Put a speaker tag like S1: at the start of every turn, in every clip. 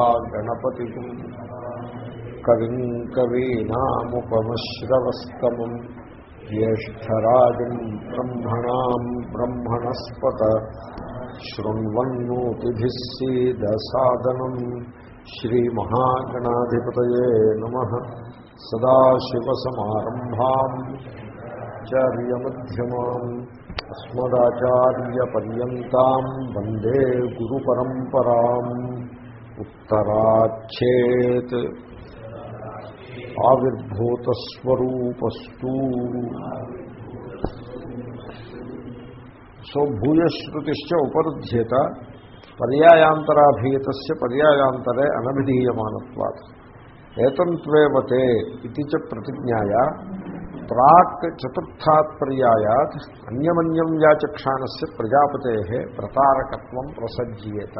S1: గణపతి కవిం కవీనాముపమశ్రవస్తమం జ్యేష్టరాజం బ్రహ్మణా బ్రహ్మణస్పత శృణ్వన్నోతిభిస్సీదసాదనం శ్రీమహాగణాధిపతాశివసమారంభా ఆచార్యమ్యమా అస్మదాచార్యపర్యంతం వందే గురు పరంపరా उत्तराच्छेत् ఆవిర్భూతస్వరూపస్తు so భూయశ్రుతిశ్చ ఉపరుధ్యేత పర్యాయాంతరాభీత పర్యాయాంతరే అనభిధీయమానత్వాత్ ఏతంత్వేవతే ఇది చ ప్రతిజ్ఞాయ ప్రాక్ చతుర్థాత్ పర్యాయాత్ అన్యమన్యం వ్యాచక్షాణస్య ప్రజాపతే ప్రతారకత్వం ప్రసజ్యేత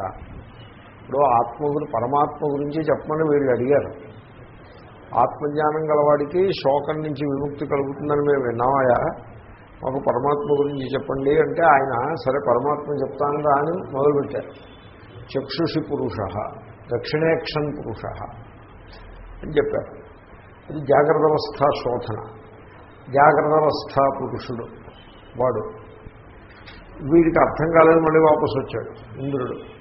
S1: ఇప్పుడు ఆత్మ గురి పరమాత్మ గురించి చెప్పమని వీళ్ళు అడిగారు. ఆత్మజ్ఞానం గలవాడికి శోకం నుంచి విముక్తి కలుగుతుందని మేము విన్నామయా మాకు పరమాత్మ గురించి చెప్పండి అంటే ఆయన సరే పరమాత్మ చెప్తాను రా అని మొదలుపెట్టారు. చక్షుషి పురుష దక్షిణేక్షన్ పురుష అని చెప్పారు. ఇది జాగ్రత్త అవస్థ శోధన. జాగ్రత్త అవస్థ పురుషుడు వాడు. వీడికి అర్థం కాలేదు మళ్ళీ వాపసు వచ్చాడు ఇంద్రుడు.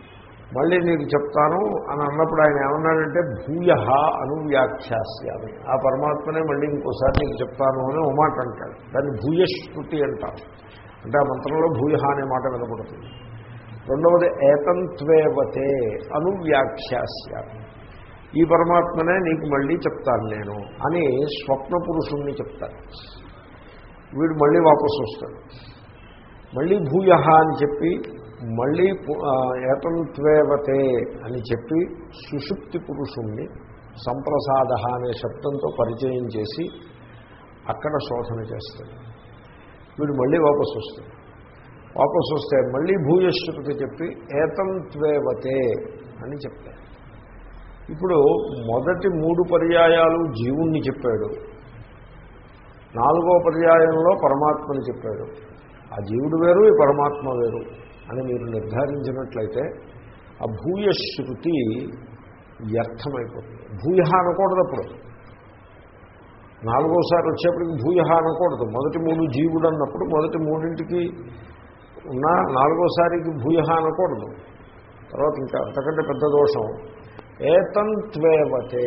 S1: మళ్ళీ నీకు చెప్తాను అని అన్నప్పుడు ఆయన ఏమన్నాడంటే భూయ అనువ్యాఖ్యాస్యామి ఆ పరమాత్మనే మళ్ళీ ఇంకోసారి నీకు చెప్తాను అని ఓ మాట అంటాడు. దాన్ని భూయశ్రుతి అంటారు. అంటే ఆ మంత్రంలో భూయ అనే మాట వినపడుతుంది. రెండవది ఏతంత్వేవతే అనువ్యాఖ్యాస్యామి ఈ పరమాత్మనే నీకు మళ్ళీ చెప్తాను నేను అని స్వప్న పురుషుణ్ణి చెప్తాను వీడు మళ్ళీ వాపసు వస్తాడు మళ్ళీ భూయ అని చెప్పి మళ్ళీ ఏతంత్వేవతే అని చెప్పి సుషుప్తి పురుషుణ్ణి సంప్రసాద అనే శబ్దంతో పరిచయం చేసి అక్కడ శోధన చేస్తాడు. వీడు మళ్ళీ వాపసు వస్తాడు. వాపసు వస్తే మళ్ళీ భూయశ్రుతి చెప్పి ఏతంత్వేవతే అని చెప్తాడు ఇప్పుడు మొదటి మూడు పర్యాయాలు జీవుణ్ణి చెప్పాడు. నాలుగో పర్యాయంలో పరమాత్మని చెప్పాడు. ఆ జీవుడు వేరు ఈ పరమాత్మ వేరు. అని మీరు నిర్ధారించినట్లయితే ఆ భూయశ్రుతి వ్యర్థమైపోతుంది. భూయ అనకూడదు అప్పుడు. నాలుగోసారి వచ్చేప్పటికి భూయ అనకూడదు. మొదటి మూడు జీవుడు అన్నప్పుడు మొదటి మూడింటికి ఉన్న నాలుగోసారికి భూయ అనకూడదు. తర్వాత ఇంకా అంతకంటే పెద్ద దోషం ఏతంత్వేవతే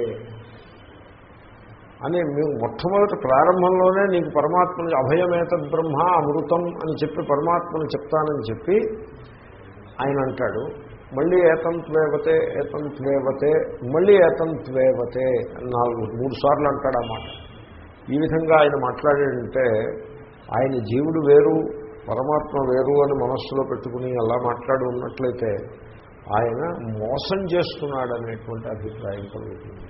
S1: అని మేము మొట్టమొదటి ప్రారంభంలోనే నీకు పరమాత్మని అభయమేతద్ బ్రహ్మ అమృతం అని చెప్పి పరమాత్మని చెప్తానని చెప్పి ఆయన అంటాడు. మళ్ళీ ఏతంత్వేవతే ఏతంత్వేవతే మళ్ళీ ఏతంత్వేవతే అని నాలుగు మూడు సార్లు అంటాడు అన్నమాట ఈ విధంగా ఆయన మాట్లాడాడంటే ఆయన జీవుడు వేరు పరమాత్మ వేరు అని మనస్సులో పెట్టుకుని అలా మాట్లాడి ఉన్నట్లయితే ఆయన మోసం చేస్తున్నాడు అనేటువంటి అభిప్రాయం కలుగుతుంది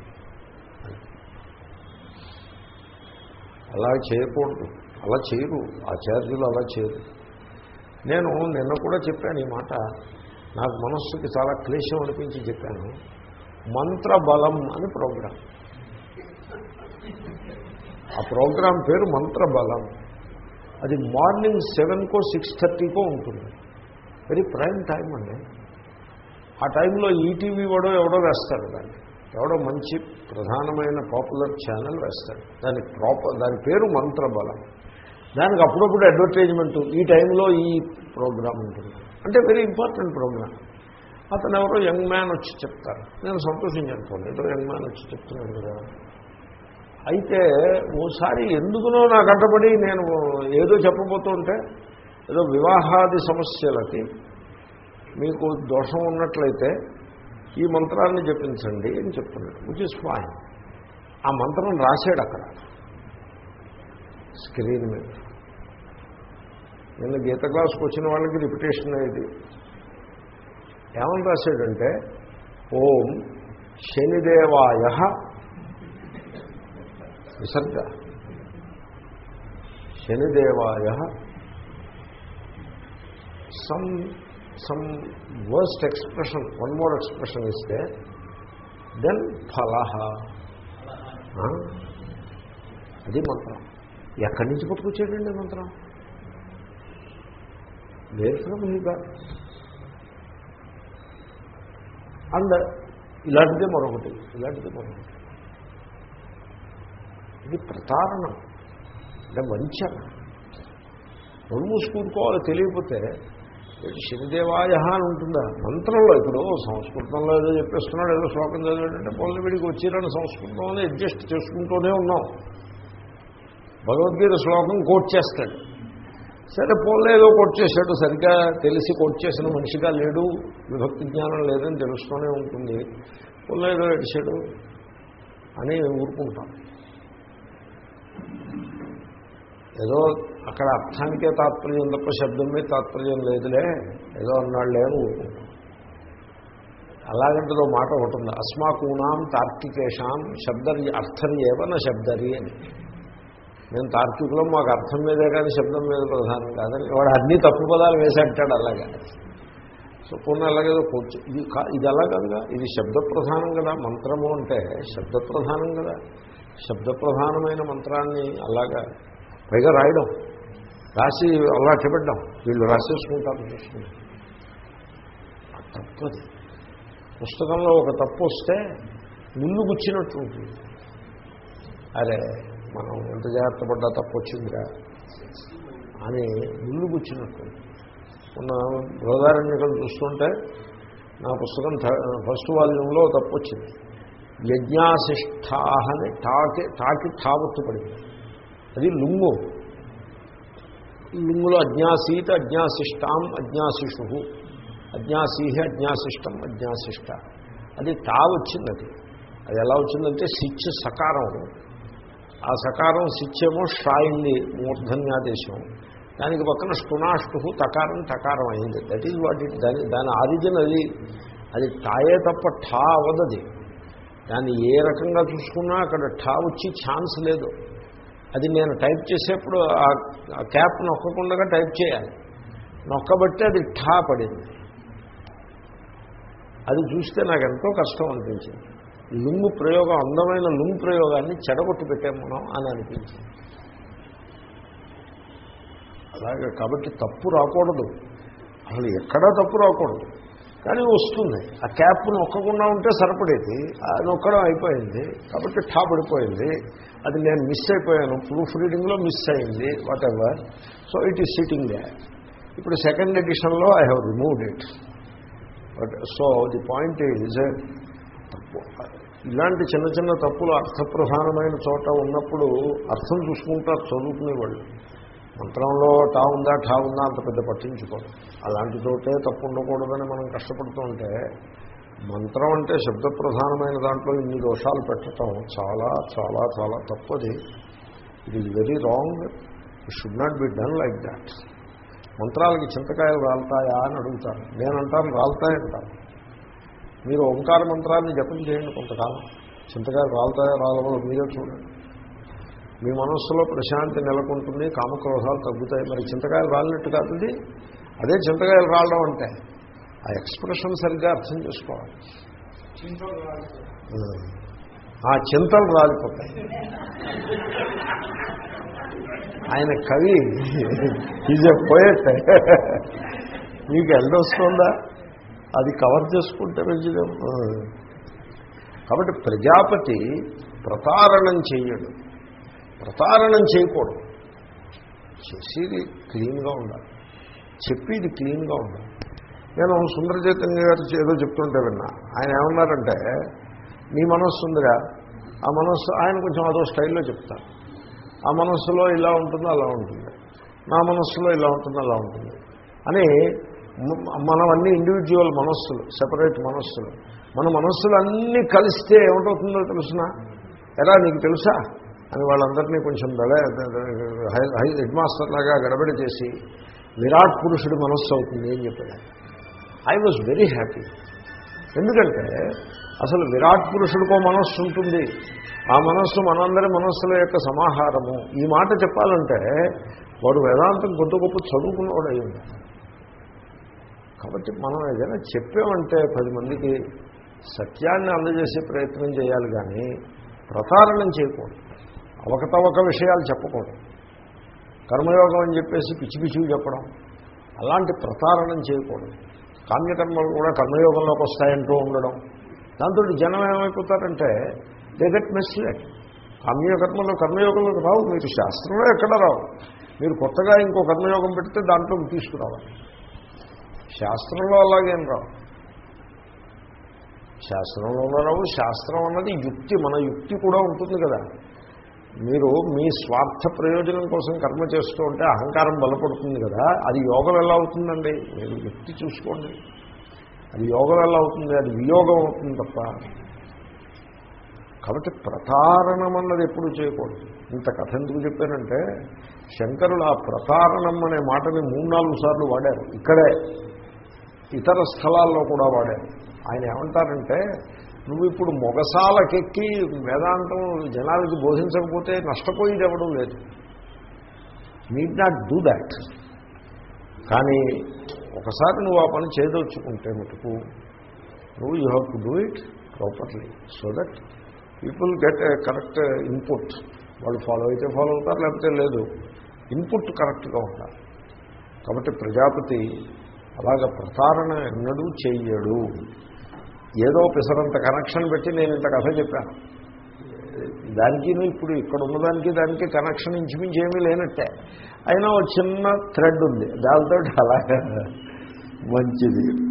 S1: అలా చేయకూడదు. అలా చేయరు. ఆచార్యులు అలా చేయరు. నేను నిన్న కూడా చెప్పాను ఈ మాట. నాకు మనస్సుకి చాలా క్లేశం అనిపించి చెప్పాను. మంత్రబలం అని ప్రోగ్రాం. ఆ ప్రోగ్రాం పేరు మంత్రబలం. అది మార్నింగ్ సెవెన్కో సిక్స్ థర్టీకో ఉంటుంది. వెరీ ప్రైమ్ టైం అండి. ఆ టైంలో ఈటీవీ వాడో ఎవడో వేస్తాడు దాన్ని. ఎవడో మంచి ప్రధానమైన పాపులర్ ఛానల్ వేస్తాడు. దానికి ప్రాపర్ దాని పేరు మంత్రబలం. దానికి అప్పుడప్పుడు అడ్వర్టైజ్మెంట్ ఈ టైంలో ఈ ప్రోగ్రామ్ ఉంటుంది. అంటే వెరీ ఇంపార్టెంట్ ప్రోగ్రామ్. అతను ఎవరో యంగ్ మ్యాన్ వచ్చి చెప్తారు. నేను సంతోషించాను ఏదో యంగ్ మ్యాన్ వచ్చి చెప్తున్నాను కదా. అయితే ఓసారి ఎందుకునో నాకు అడ్డపడి నేను ఏదో చెప్పబోతుంటే ఏదో వివాహాది సమస్యలకి మీకు దోషం ఉన్నట్లయితే ఈ మంత్రాన్ని జపించండి అని చెప్తున్నాడు విచ్ ఇస్ ఫైన్ ఆ మంత్రం రాశాడు అక్కడ. స్క్రీన్ మీద. నిన్న గీత క్లాస్కి వచ్చిన వాళ్ళకి రిపిటేషన్ అయ్యేది ఏమని రాశాడంటే ఓం శనిదేవాయ విసర్గ శనిదేవాయ some some worst expression one more expression ఇస్తే దెన్ ఫలహ. అది మంత్రం. ఎక్కడి నుంచి పట్టుకొచ్చాడండి మంత్రం? వేర్ ఫ్రమ్ అండ్ ఇలాంటిదే మరొకటి ఇలాంటిదే మరొకటి. ఇది ప్రతారణం. అంటే వంచన నోరు మూసుకూరుకోవాలి తెలియకపోతే ఏంటి శనిదేవాయ అని ఉంటుందా? మంత్రంలో ఇప్పుడు సంస్కృతంలో ఏదో చెప్పేస్తున్నాడు ఏదో శ్లోకం చదివాడంటే పొలని వీడికి వచ్చిరని సంస్కృతంలో అడ్జస్ట్ చేసుకుంటూనే ఉన్నాం. భగవద్గీత శ్లోకం కోట్ చేస్తాడు. సరే పోలే ఏదో కోట్ చేశాడు సరిగ్గా తెలిసి కోట్ చేసిన మనిషిగా లేడు విభక్తి జ్ఞానం లేదని తెలుస్తూనే ఉంటుంది. పోలే ఏదో ఏడిచాడు అని ఊరుకుంటాం. ఏదో అక్కడ అర్థానికే తాత్పర్యం తప్ప శబ్దం మీద తాత్పర్యం లేదులే ఏదో అన్నాడు లేవు అలాగంటేదో మాట ఉంటుంది అస్మాకూనాం తార్కికేషాం శబ్దరి అర్థరి ఏవన శబ్దరి అని. నేను తార్కికులం మాకు అర్థం మీదే కానీ శబ్దం మీద ప్రధానం కాదని. వాడు అన్ని తప్పు పదాలు వేసేటాడు అలాగా. సో పూర్ణ అలాగేదో కూర్చు ఇది కా- ఇది అలా కాదుగా ఇది శబ్ద ప్రధానం కదా మంత్రము అంటే శబ్ద ప్రధానం కదా. శబ్ద ప్రధానమైన మంత్రాన్ని అలాగా పైగా రాయడం. రాసి అలా చెప్పడం. వీళ్ళు రాసేసుకుంటారు. చూసుకుంటారు తప్పది పుస్తకంలో ఒక తప్పు వస్తే ముళ్ళు గుచ్చినట్టు ఉంటుంది. అరే మనం ఎంత జాగ్రత్త పడ్డా తప్పు వచ్చిందిరా? అని ముళ్ళు గుచ్చినట్టు. మొన్న బృహదారణ్యకం చూస్తుంటే నా పుస్తకం ఫస్ట్ వాల్యూంలో తప్పు వచ్చింది. యజ్ఞాశిష్ఠా అని టాకి టాకి ఠావత్తు పడింది. అది లుంగు. లుంగులో అజ్ఞాసీత అజ్ఞాశిష్టాం అజ్ఞాశిషు అజ్ఞాసీహ అజ్ఞాశిష్టం అజ్ఞాశిష్ట అది తా వచ్చింది అది అది ఎలా వచ్చిందంటే సిచ్ సకారం. ఆ సకారం సిచ్చేమో షాయింది మూర్ధన్యాదేశం. దానికి పక్కన స్టునాష్టు తకారం తకారం అయింది. దట్ ఈజ్ వాట్ ఇట్ దాని దాని ఆరిజిన్ అది. అది టాయే తప్ప ఠా అవదది దాన్ని ఏ రకంగా చూసుకున్నా అక్కడ ఠా వచ్చి ఛాన్స్ లేదు. అది నేను టైప్ చేసేప్పుడు ఆ- క్యాప్ నొక్కకుండా టైప్ చేయాలి. నొక్కబట్టి అది ఠా పడింది. అది చూస్తే నాకు ఎంతో కష్టం అనిపించింది. లుంగు ప్రయోగం అందమైన లుంగు ప్రయోగాన్ని చెడగొట్టి పెట్టాం మనం అని అనిపించింది. అలాగే కాబట్టి తప్పు రాకూడదు. అసలు ఎక్కడా తప్పు రాకూడదు. కానీ వస్తుంది. ఆ క్యాప్ నొక్కకుండా ఉంటే సరిపడేది. ఆ నొక్కడం అయిపోయింది. కాబట్టి ఠాపడిపోయింది అది నేను మిస్ అయిపోయాను. ప్రూఫ్ రీడింగ్లో మిస్ అయింది. Whatever so it is sitting there ఇప్పుడు second ఎడిషన్లో I have removed it but so the point is ఇలాంటి చిన్న చిన్న తప్పులు అర్థప్రధానమైన చోట ఉన్నప్పుడు అర్థం చూసుకుంటారు చదువుకునే వాళ్ళు మంత్రంలో టా ఉందా ఠా ఉందా అంత పెద్ద పట్టించుకోరు. అలాంటి చోటే తప్పు ఉండకూడదని మనం కష్టపడుతూ ఉంటే మంత్రం అంటే శబ్ద ప్రధానమైన దాంట్లో ఇన్ని దోషాలు పెట్టడం చాలా చాలా చాలా తప్పది. It is very wrong it should not be done like that మంత్రాలకి చింతకాయలు రాలుతాయా అని అడుగుతాను నేనంటాను రాలుతాయంటాను మీరు ఓంకార మంత్రాన్ని జపం చేయండి కొంతకాలం. చింతకాయలు రాలుతాయా రాలవో మీరే చూడండి. మీ మనస్సులో ప్రశాంతి నెలకొంటుంది కామక్రోధాలు తగ్గుతాయి. మరి చింతకాయలు రాలినట్టు కాదు ఇది. అదే చింతకాయలు రాలడం అంటే ఆ ఎక్స్ప్రెషన్ సరిగ్గా అర్థం చేసుకోవాలి. ఆ చింతలు రాలిపోతాయి. ఆయన కవి ఈజ్ ఎ పోయట్ మీకు ఎండ వస్తుందా అది కవర్ చేసుకుంటే మంచిదే కాబట్టి ప్రజాపతి ప్రతారణం చేయడు ప్రతారణం చేయకూడదు. చేసేది క్లీన్గా ఉండాలి. చెప్పేది క్లీన్గా ఉండాలి. నేను సుందర చైతన్య గారు ఏదో చెప్తుంటే విన్నా. ఆయన ఏమన్నారంటే నీ మనస్సు ఉందిగా ఆ మనస్సు ఆయన కొంచెం అదో స్టైల్లో చెప్తారు. ఆ మనస్సులో ఇలా ఉంటుందో అలా ఉంటుంది. నా మనస్సులో ఇలా ఉంటుంది అలా ఉంటుంది. అని మనం అన్ని ఇండివిజువల్ మనస్సులు సెపరేట్ మనస్సులు. మన మనస్సులు అన్నీ కలిస్తే ఏమిటవుతుందో తెలుసిన? ఎలా నీకు తెలుసా? అని వాళ్ళందరినీ కొంచెం దడ హై- హెడ్ మాస్టర్ లాగా గడబడి చేసి విరాట్ పురుషుడి మనస్సు అవుతుంది అని చెప్పాడు. ఐ వాజ్ వెరీ హ్యాపీ ఎందుకంటే అసలు విరాట్ పురుషుడికో మనస్సు ఉంటుంది. ఆ మనస్సు మనందరి మనస్సుల యొక్క సమాహారము. ఈ మాట చెప్పాలంటే వాడు వేదాంతం కొద్ది గొప్ప చదువుకున్నవాడు అయ్యింది కాబట్టి మనం ఏదైనా చెప్పామంటే పది మందికి సత్యాన్ని అందజేసే ప్రయత్నం చేయాలి కానీ ప్రతారణం చేయకూడదు. అవకతవక విషయాలు చెప్పకూడదు. కర్మయోగం అని చెప్పేసి పిచ్చి పిచ్చివి చెప్పడం అలాంటి ప్రతారణం చేయకూడదు. కామ్యకర్మలు కూడా కర్మయోగంలోకి వస్తాయంటూ ఉండడం. దాంతో జనం ఏమైపోతారంటే దే గెట్ మిస్లెడ్ కర్మయోగర్మలో కర్మయోగంలోకి రావు మీరు శాస్త్రంలో ఎక్కడ రావు. మీరు కొత్తగా ఇంకో కర్మయోగం పెడితే దాంట్లోకి తీసుకురావాలి. శాస్త్రంలో అలాగేం రావు. శాస్త్రంలో రావు శాస్త్రం అన్నది యుక్తి మన యుక్తి కూడా ఉంటుంది కదా. మీరు మీ స్వార్థ ప్రయోజనం కోసం కర్మ చేస్తూ ఉంటే అహంకారం బలపడుతుంది కదా అది యోగం ఎలా అవుతుందండి? మీరు వ్యక్తి చూసుకోండి. అది యోగం ఎలా అవుతుంది? అది వియోగం అవుతుంది తప్ప. కాబట్టి ప్రతారణం అన్నది ఎప్పుడు చేయకూడదు. ఇంత కథ ఎందుకు చెప్పానంటే శంకరులు ఆ ప్రతారణం అనే మాటని మూడు నాలుగు సార్లు వాడారు. ఇక్కడే ఇతర స్థలాల్లో కూడా వాడారు. ఆయన ఏమంటారంటే నువ్వు ఇప్పుడు మొగసాలకెక్కి వేదాంతం జనాలకి బోధించకపోతే నష్టపోయేది ఎవడం లేదు. నీడ్ నాట్ డూ దాట్ కానీ ఒకసారి నువ్వు ఆ పని చేయదలుచుకుంటే మటుకు నువ్వు you have to do it properly so that people get a correct input వాళ్ళు ఫాలో అయితే ఫాలో అవుతారు లేకపోతే లేదు. ఇన్పుట్ కరెక్ట్గా ఉండాలి. కాబట్టి ప్రజాపతి అలాగ ప్రసారణ ఎన్నడూ చెయ్యడు ఏదో పిసరంత కనెక్షన్ పెట్టి నేను ఇంత కథ చెప్పాను. దానికి ఇప్పుడు ఇక్కడ ఉన్నదానికి దానికి కనెక్షన్ ఇంచుమించి ఏమీ లేనట్టే. అయినా ఒక చిన్న థ్రెడ్ ఉంది. దాంతో అలాగా మంచిది.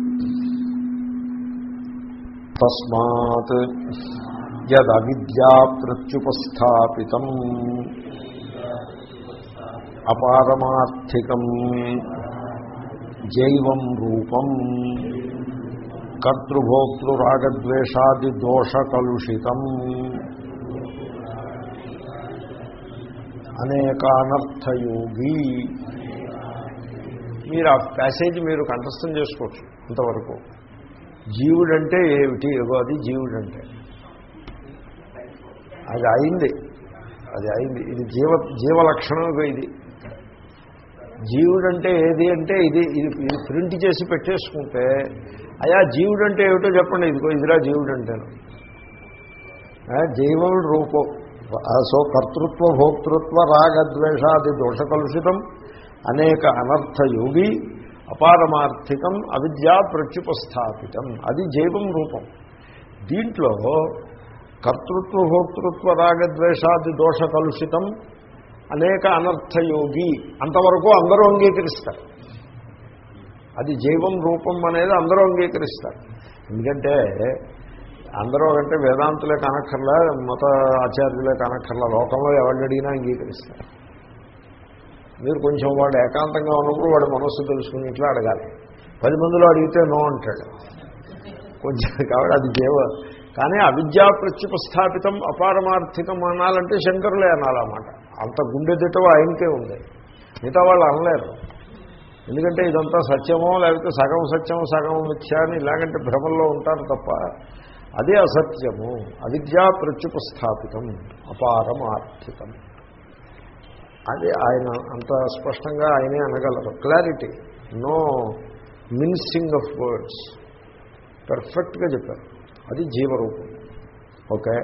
S1: తస్మాత్ యదవిద్యా ప్రత్యుపస్థాపితం అపారమార్థికం. జైవం రూపం. కర్తృభోక్తృరాగద్వేషాది దోష కలుషితం అనేకానర్థయోగి. మీరు ఆ ప్యాసేజ్ మీరు కంఠస్థం చేసుకోవచ్చు ఇంతవరకు. జీవుడంటే ఏమిటి? ఏగో అది జీవుడంటే. అది అయింది. అది అయింది. ఇది జీవ జీవలక్షణం ఇది. జీవుడంటే ఏది అంటే ఇది ఇది ఇది ప్రింట్ చేసి పెట్టేసుకుంటే అయా జీవుడంటే ఏమిటో చెప్పండి. ఇదిగో ఇదిరా జీవుడు అంటాను జీవం రూపం. సో కర్తృత్వ భోక్తృత్వ రాగద్వేషాది దోష కలుషితం అనేక అనర్థయోగి అపారమార్థికం అవిద్యా ప్రత్యుపస్థాపితం. అది జైవం రూపం. దీంట్లో కర్తృత్వ భోక్తృత్వ రాగద్వేషాది దోష కలుషితం అనేక అనర్థయోగి అంతవరకు అందరూ అంగీకరిస్తారు. అది జైవం రూపం అనేది అందరూ అంగీకరిస్తారు. ఎందుకంటే అందరూ అంటే వేదాంతులే కనక్కర్లా మత ఆచార్యులే కనక్కర్లా లోకంలో ఎవరిని అడిగినా అంగీకరిస్తారు. మీరు కొంచెం వాడు ఏకాంతంగా ఉన్నప్పుడు వాడి మనస్సు తెలుసుకుని ఇట్లా అడగాలి. పది మందిలో అడిగితే నో అంటాడు. కొంచెం కాబట్టి అది దేవ కానీ అవిద్యా ప్రత్యుపస్థాపితం అపారమార్థికం అనాలంటే శంకరులే అనాలన్నమాట. అంత గుండె దిట్టవ ఆయనకే ఉంది. మిగతా వాళ్ళు అనలేరు. ఎందుకంటే ఇదంతా సత్యమో లేకపోతే సగం సత్యమో సగం మిథ్య అని ఇలాగంటే భ్రమల్లో ఉంటారు తప్ప అదే అసత్యము. అవిద్యా ప్రత్యుపస్థాపితం అపారమార్థికం అది ఆయన అంత స్పష్టంగా ఆయనే అనగలరు. Clarity no mincing of words పర్ఫెక్ట్గా చెప్పారు. అది జీవరూపం. ఓకే?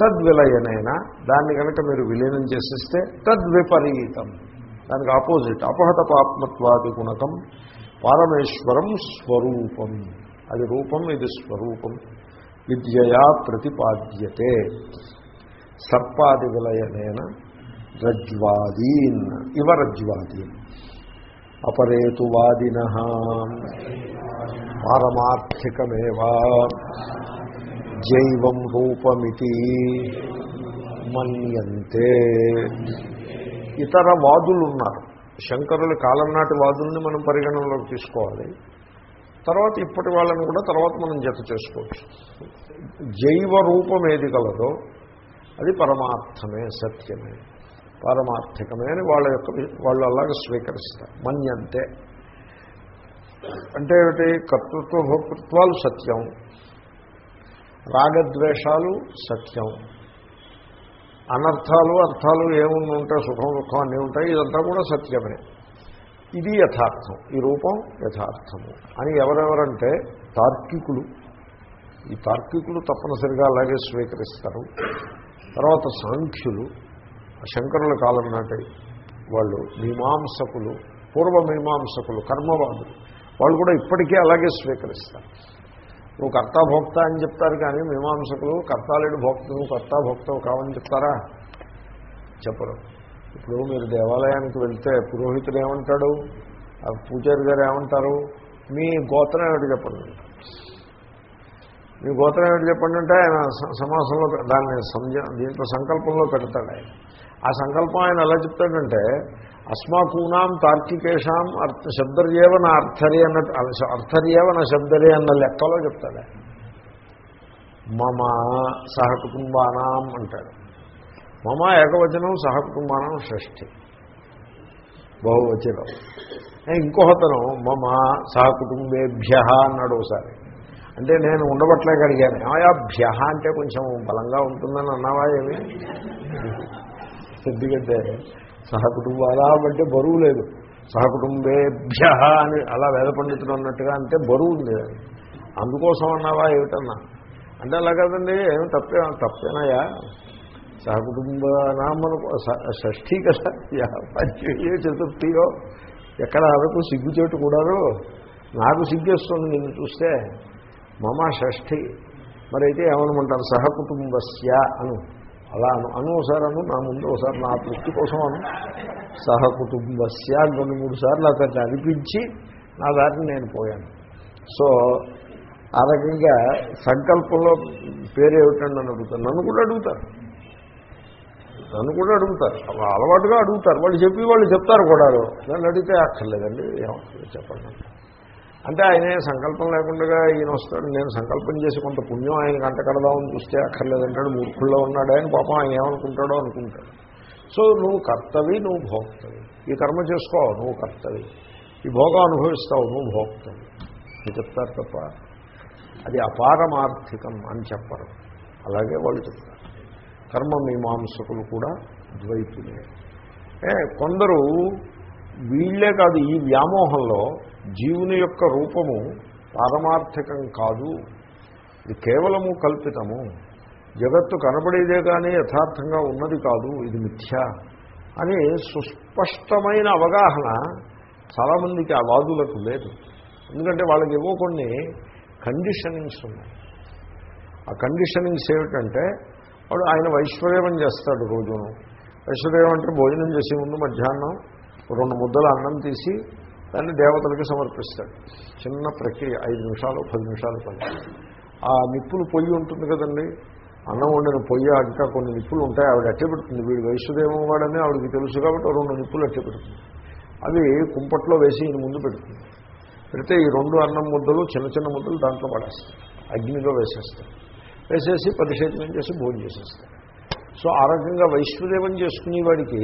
S1: తద్విలయనైనా? దాన్ని కనుక మీరు విలీనం చేసిస్తే తద్విపరీతం. దానికి ఆపోజిట్ అపహత పాత్మత్వాది గుణకం పారమేశ్వరం స్వరూపం. అది రూపం ఇది స్వరూపం. విద్యయా ప్రతిపాద్యతే. సర్పాది విలయనైన రజ్వాదీన్ ఇవ రజ్వాదీన్ అపరేతు వాదిన పారమార్థికమేవా. జైవం రూపమితి మన్యంతే. ఇతర వాదులు ఉన్నారు శంకరులు కాలం నాటి వాదుల్ని మనం పరిగణనలోకి తీసుకోవాలి. తర్వాత ఇప్పటి వాళ్ళని కూడా తర్వాత మనం జత చేసుకోవచ్చు. జైవ రూపం ఏది కలదో అది పరమార్థమే సత్యమే. పారమార్థికమే అని వాళ్ళ యొక్క వాళ్ళు అలాగే స్వీకరిస్తారు. మన్యంతే. అంటే ఏమిటి? కర్తృత్వ భోక్తృత్వాలు సత్యం. రాగద్వేషాలు సత్యం. అనర్థాలు అర్థాలు ఏముండి ఉంటాయి సుఖం దుఃఖం అన్నీ ఉంటాయి ఇదంతా కూడా సత్యమే. ఇది యథార్థం ఈ రూపం యథార్థము అని ఎవరెవరంటే తార్కికులు. ఈ తార్కికులు తప్పనిసరిగా అలాగే స్వీకరిస్తారు. తర్వాత సాంఖ్యులు శంకరుల కాలం నాటి వాళ్ళు మీమాంసకులు పూర్వ మీమాంసకులు కర్మవాదులు వాళ్ళు కూడా ఇప్పటికే అలాగే స్వీకరిస్తారు. నువ్వు కర్త భోక్త అని చెప్తారు కానీ మీమాంసకులు కర్తాలేడు భోక్త నువ్వు కర్త భోక్త కావని చెప్తారా? చెప్పరు. ఇప్పుడు మీరు దేవాలయానికి వెళ్తే పురోహితుడు ఏమంటాడు? ఆ పూజారి గారు ఏమంటారు? మీ గోత్రం ఏమిటి చెప్పండి మీ గోత్రం ఏమిటి చెప్పండి అంటే ఆయన స- సమాసంలో దాన్ని సంజ దీంట్లో సంకల్పంలో పెడతాడు ఆయన. ఆ సంకల్పం ఆయన ఎలా చెప్తాడంటే అస్మాకూనాం తార్కికేషాం అర్థ శబ్దర్యేవ నా అర్థరే అన్న అర్థర్యేవ నా శబ్దరే అన్న లెక్కలో చెప్తాడు. మమ సహకుటుంబానాం అంటాడు. మమ ఏకవచనం సహకుటుంబానం షష్ఠి. బహువచనం. ఇంకొకతను మమ సహకుటుంబేభ్య అన్నాడు ఒకసారి. అంటే నేను ఉండబట్లేక అడిగాను ఏమయా భ్య అంటే కొంచెం బలంగా ఉంటుందని అన్నావా ఏమి? ఎందుకంటే సహకుటుంబాలా అంటే బరువు లేదు. సహకుటుంబేభ్య అని అలా వేద పండితులు అన్నట్టుగా అంటే బరువు లేదు అందుకోసం అన్నావా ఏమిటన్నా? అంటే అలా కదండి ఏమి తప్పే తప్పేనాయా? సహకుటుంబనామను షష్ఠీ కదా. పంచమయో చతుర్థియో ఎక్కడ అరకు సిగ్గుచేటు కూడాను? నాకు సిగ్గేస్తుంది నిన్ను చూస్తే. మమ షష్ఠి. మరైతే ఏమనమంటారు? సహకుటుంబస్య అను. అలా అను అను ఒకసారి అను నా ముందు ఒకసారి నా తృప్తి కోసం అను. సహకుటుంబస్య అని రెండు మూడు సార్లు అతన్ని అనిపించి నా దారిని నేను పోయాను. సో ఆ రకంగా సంకల్పంలో పేరు ఏమిటండి అని అడుగుతారు. నన్ను కూడా అడుగుతారు. నన్ను కూడా అడుగుతారు. అలవాటుగా అడుగుతారు. వాళ్ళు చెప్పి వాళ్ళు చెప్తారు కూడా నన్ను అడిగితే అక్కర్లేదండి. ఏమవుతుంది చెప్పండి. అంటే ఆయనే సంకల్పం లేకుండా ఈయన వస్తాడు. నేను సంకల్పం చేసి కొంత పుణ్యం ఆయనకి అంట కడదామని చూస్తే అక్కర్లేదంటాడు. మూర్ఖుల్లో ఉన్నాడు. ఆయన పాపం ఆయన ఏమనుకుంటాడో అనుకుంటాడు. సో నువ్వు కర్తవి నువ్వు భోక్తవి. ఈ కర్మ చేసుకో నువ్వు కర్తవి. ఈ భోగం అనుభవిస్తావు నువ్వు భోక్తవి. అని చెప్తారు తప్ప అది అపారమార్థికం అని చెప్పరు. అలాగే వాళ్ళు చెప్తారు. కర్మ మీమాంసకులు కూడా ద్వైతులే. ఏ, కొందరు వీళ్ళే కాదు ఈ వ్యామోహంలో జీవుని యొక్క రూపము పారమార్థికం కాదు. ఇది కేవలము కల్పితము. జగత్తు కనబడేదే కానీ యథార్థంగా ఉన్నది కాదు ఇది మిథ్య అని సుస్పష్టమైన అవగాహన చాలామందికి ఆ వాదులకు లేదు. ఎందుకంటే వాళ్ళకి ఏవో కొన్ని కండిషనింగ్స్ ఉన్నాయి. ఆ కండిషనింగ్స్ ఏమిటంటే వాడు ఆయన వైశ్వదేవం చేస్తాడు రోజును. వైశ్వదేవం అంటే భోజనం చేసే ముందు మధ్యాహ్నం రెండు ముద్దల అన్నం తీసి దాన్ని దేవతలకి సమర్పిస్తాడు. చిన్న ప్రక్రియ ఐదు నిమిషాలు పది నిమిషాలు పని. ఆ నిప్పులు పొయ్యి ఉంటుంది కదండి. అన్నం వండిన పొయ్యి ఇంకా కొన్ని నిప్పులు ఉంటాయి ఆవిడ అట్టే పెడుతుంది. వీడు వయసుదేమో వాడని ఆవిడకి తెలుసు కాబట్టి రెండు నిప్పులు అట్టే పెడుతుంది. అవి కుంపట్లో వేసి ఈయన ముందు పెడుతుంది. పెడితే ఈ రెండు అన్నం ముద్దలు చిన్న చిన్న ముద్దలు దాంట్లో పడేస్తాయి. అగ్నిలో వేసేస్తాయి. వేసేసి పరిశీలనం చేసి భోజనం చేసేస్తాయి. సో ఆ రకంగా వైశ్వదేవం చేసుకునేవాడికి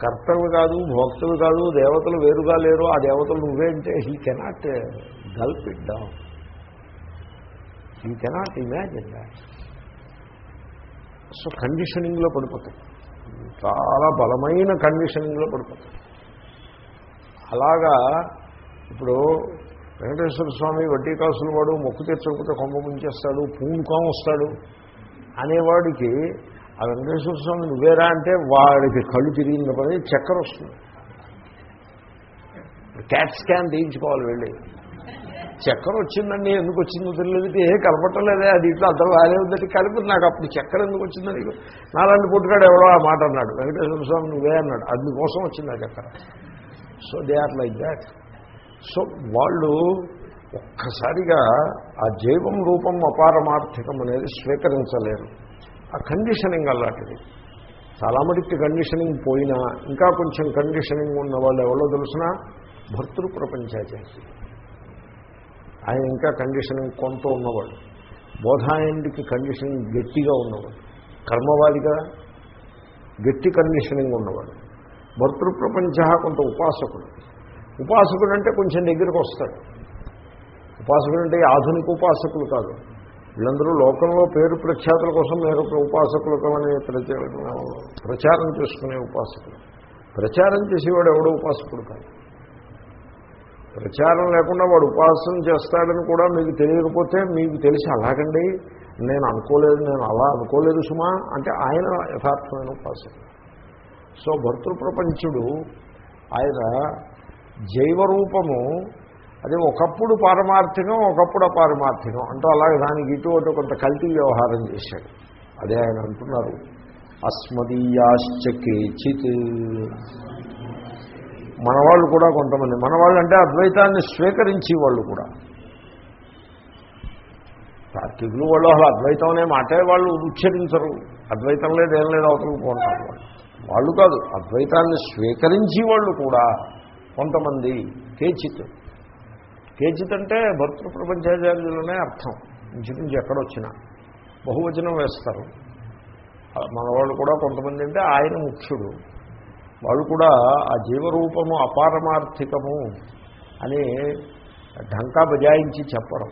S1: కర్తలు కాదు భోక్తలు కాదు దేవతలు వేరుగా లేరు ఆ దేవతలు నువ్వే అంటే he cannot gulp it down he cannot imagine that so కండిషనింగ్లో పడిపోతాయి చాలా బలమైన కండిషనింగ్లో పడిపోతాయి అలాగా ఇప్పుడు వెంకటేశ్వర స్వామి వడ్డీ కాసులు వాడు మొక్కు తెచ్చకపోతే కొమ్మ ముంచేస్తాడు పూనుకోం వస్తాడు అనేవాడికి ఆ వెంకటేశ్వర స్వామి నువ్వేరా అంటే వాడికి కళ్ళు తిరిగిన పని చక్కెర వస్తుంది. క్యాట్ స్కాన్ తీయించుకోవాలి వెళ్ళి. చక్కెర వచ్చిందండి ఎందుకు వచ్చిందో తెలియదు. ఏ కలపట్టలేదే అది ఇట్లా అర్థం రాలేదంటే కలిపి నాకు అప్పుడు చక్కెర ఎందుకు వచ్చిందని నాలాంటి పుట్టుకాడు ఎవడో ఆ మాట అన్నాడు. వెంకటేశ్వర స్వామి నువ్వే అన్నాడు. అందుకోసం వచ్చింది ఆ చక్కెర. So they are like that so వాళ్ళు ఒక్కసారిగా ఆ జైవం రూపం అపారమార్థికం అనేది స్వీకరించలేరు. ఆ కండిషనింగ్ అలాంటిది. చాలా మటుకి కండిషనింగ్ పోయినా ఇంకా కొంచెం కండిషనింగ్ ఉన్న వాళ్ళు ఎవరో తెలిసినా భర్తృ ప్రపంచాచారి ఆయన ఇంకా కండిషనింగ్ కొంత ఉన్నవాడు. బోధాయనుడికి కండిషనింగ్ గట్టిగా ఉన్నవాడు. కర్మవాదిగా గట్టి కండిషనింగ్ ఉన్నవాడు. భర్తృ ప్రపంచ కొంత ఉపాసకుడు. ఉపాసకుడు అంటే కొంచెం దగ్గరికి వస్తాడు. ఉపాసకుడు అంటే ఆధునిక ఉపాసకులు కాదు. వీళ్ళందరూ లోకంలో పేరు ప్రఖ్యాతుల కోసం మీరు ఉపాసకులు అని ప్రచారం చేసుకునే ఉపాసకులు. ప్రచారం చేసేవాడు ఎవడో ఉపాసకుడు కాదు. ప్రచారం లేకుండా వాడు ఉపాసన చేస్తాడని కూడా మీకు తెలియకపోతే మీకు తెలిసి అలాగండి నేను అనుకోలేదు నేను అలా అనుకోలేదు సుమా అంటే ఆయన యథార్థమైన ఉపాసకుడు. సో భర్తృప్రపంచుడు ఆయన జైవరూపము అది ఒకప్పుడు పారమార్థికం ఒకప్పుడు అపారమార్థికం. అంటూ అలాగే దానికి ఇటు అటు కొంత కల్తీ వ్యవహారం చేశాడు. అదే ఆయన అంటున్నారు. అస్మదీయాశ్చ కేచిత్. మనవాళ్ళు కూడా కొంతమంది. మనవాళ్ళు అంటే అద్వైతాన్ని స్వీకరించి వాళ్ళు కూడా. తార్కికులు వాళ్ళు అసలు అద్వైతం అనే మాటే వాళ్ళు ఉచ్చరించరు అద్వైతం లేదు ఏం లేదు అవతలకు పోతారు వాళ్ళు. వాళ్ళు కాదు అద్వైతాన్ని స్వీకరించి వాళ్ళు కూడా కొంతమంది కేచిత్. కేచిత్ అంటే భర్తృ ప్రపంచాచార్యులనే అర్థం. ఇంచుమించి ఎక్కడొచ్చినా బహువచనం వేస్తారు. మన వాళ్ళు కూడా కొంతమంది అంటే ఆయన ముఖ్యుడు. వాళ్ళు కూడా ఆ జీవరూపము అపారమార్థికము అని ఢంకా బజాయించి చెప్పడం.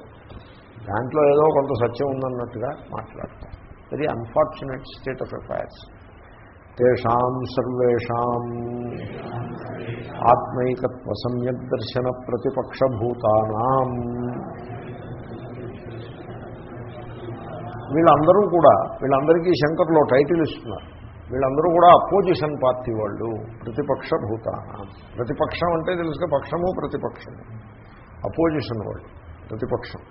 S1: దాంట్లో ఏదో కొంత సత్యం ఉందన్నట్టుగా మాట్లాడతాం. Very unfortunate state of affairs తేషాం సర్వేషాం ఆత్మైకత్వ సమ్యక్ దర్శన ప్రతిపక్షభూతానాం వీళ్ళందరూ కూడా వీళ్ళందరికీ శంకర్లో టైటిల్ ఇస్తున్నారు. వీళ్ళందరూ కూడా అపోజిషన్ పార్టీ వాళ్ళు ప్రతిపక్ష భూతానం ప్రతిపక్షం అంటే తెలుసుగా పక్షము ప్రతిపక్షము. అపోజిషన్ వాళ్ళు ప్రతిపక్షం.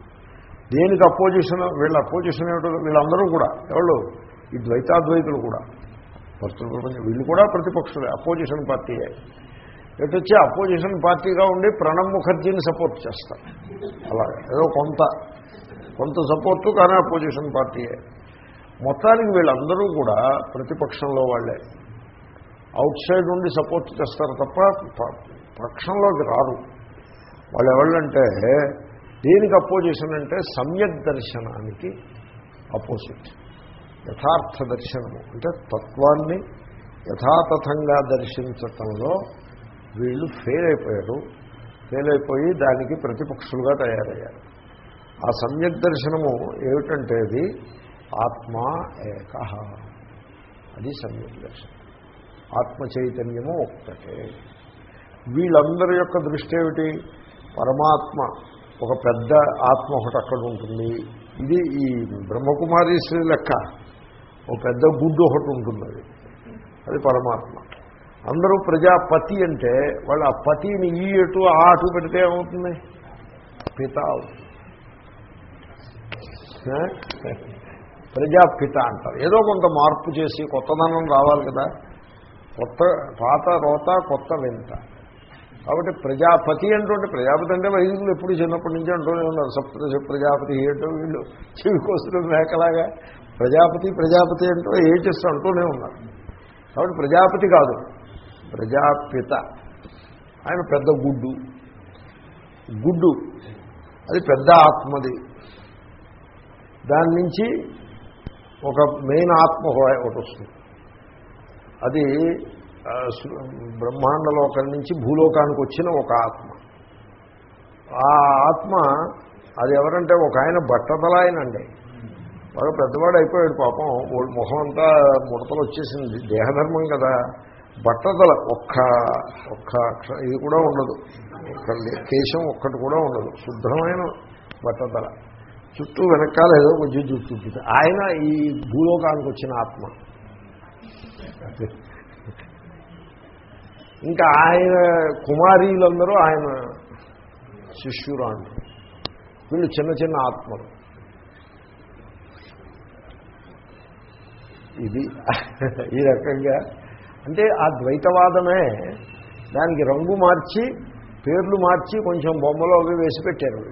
S1: దేనికి అపోజిషన్ వీళ్ళ అపోజిషన్ ఏమిటో వీళ్ళందరూ కూడా ఎవరు? ఈ ద్వైతాద్వైతులు కూడా. భక్తుల ప్రపంచం వీళ్ళు కూడా ప్రతిపక్షులే అపోజిషన్ పార్టీయే. ఎటు వచ్చి అపోజిషన్ పార్టీగా ఉండి ప్రణబ్ ముఖర్జీని సపోర్ట్ చేస్తారు. అలా ఏదో కొంత కొంత సపోర్టు కానీ అపోజిషన్ పార్టీయే. మొత్తానికి వీళ్ళందరూ కూడా ప్రతిపక్షంలో వాళ్ళే. అవుట్ సైడ్ నుండి సపోర్ట్ చేస్తారు తప్ప పక్షంలోకి రారు. వాళ్ళు ఎవళ్ళంటే దేనికి అపోజిషన్ అంటే సమ్యక్ దర్శనానికి అపోజిట్. యథార్థ దర్శనము అంటే తత్వాన్ని యథాతథంగా దర్శించటంలో వీళ్ళు ఫెయిల్ అయిపోయారు ఫెయిల్ అయిపోయి దానికి ప్రతిపక్షులుగా తయారయ్యారు. ఆ సమ్యక్ దర్శనము ఏమిటంటే అది ఆత్మ ఏక. అది సమ్యక్ దర్శనం. ఆత్మ చైతన్యము ఒక్కటే. వీళ్ళందరి యొక్క దృష్టి ఏమిటి? పరమాత్మ ఒక పెద్ద ఆత్మ ఒకటి అక్కడ ఉంటుంది. ఇది ఈ బ్రహ్మకుమారి శ్రీ లెక్క. ఒక పెద్ద గుడ్డు ఒకటి ఉంటుంది అది. అది పరమాత్మ. అందరూ ప్రజాపతి అంటే వాళ్ళు ఆ పతిని ఈ ఎటు ఆ అటు పెడితే ఏమవుతుంది? పిత ప్రజాపిత అంటారు. ఏదో కొంత మార్పు చేసి కొత్తదనం రావాలి కదా. కొత్త పాత రోత కొత్త వింత. కాబట్టి ప్రజాపతి అంటుంటే ప్రజాపతి అంటే వైదికులు ఎప్పుడు చిన్నప్పటి నుంచి అంటూనే ఉన్నారు. సప్త ప్రజాపతి ఏటో వీళ్ళు చెవి కోసులు మేకలాగా ప్రజాపతి ప్రజాపతి అంటూ ఏ అంటూనే ఉన్నారు. కాబట్టి ప్రజాపతి కాదు ప్రజాపిత. ఆయన పెద్ద గుడ్డు. గుడ్డు. అది పెద్ద ఆత్మది. దాని నుంచి ఒక మెయిన్ ఆత్మ ఒకటి వస్తుంది. అది బ్రహ్మాండలోకం నుంచి భూలోకానికి వచ్చిన ఒక ఆత్మ. ఆ ఆత్మ అది ఎవరంటే ఒక ఆయన బట్టతలాయనండి. బాగా పెద్దవాడు అయిపోయాడు పాపం. మొహం అంతా ముడతలు వచ్చేసింది. దేహధర్మం కదా. బట్టతల ఒక్క ఒక్క ఇది కూడా ఉండదు. ఒక్క కేశం ఒక్కటి కూడా ఉండదు. శుద్ధమైన బట్టతల. చుట్టూ వెనకాల ఏదో కొంచెం చుట్టూ ఆయన ఈ భూలోకానికి వచ్చిన ఆత్మ. ఇంకా ఆయన కుమారీలందరూ ఆయన శిష్యురాండు వీళ్ళు చిన్న చిన్న ఆత్మలు. ఇది. ఈ రకంగా. అంటే ఆ ద్వైతవాదమే దానికి రంగు మార్చి పేర్లు మార్చి కొంచెం బొమ్మలో అవి వేసి పెట్టారు.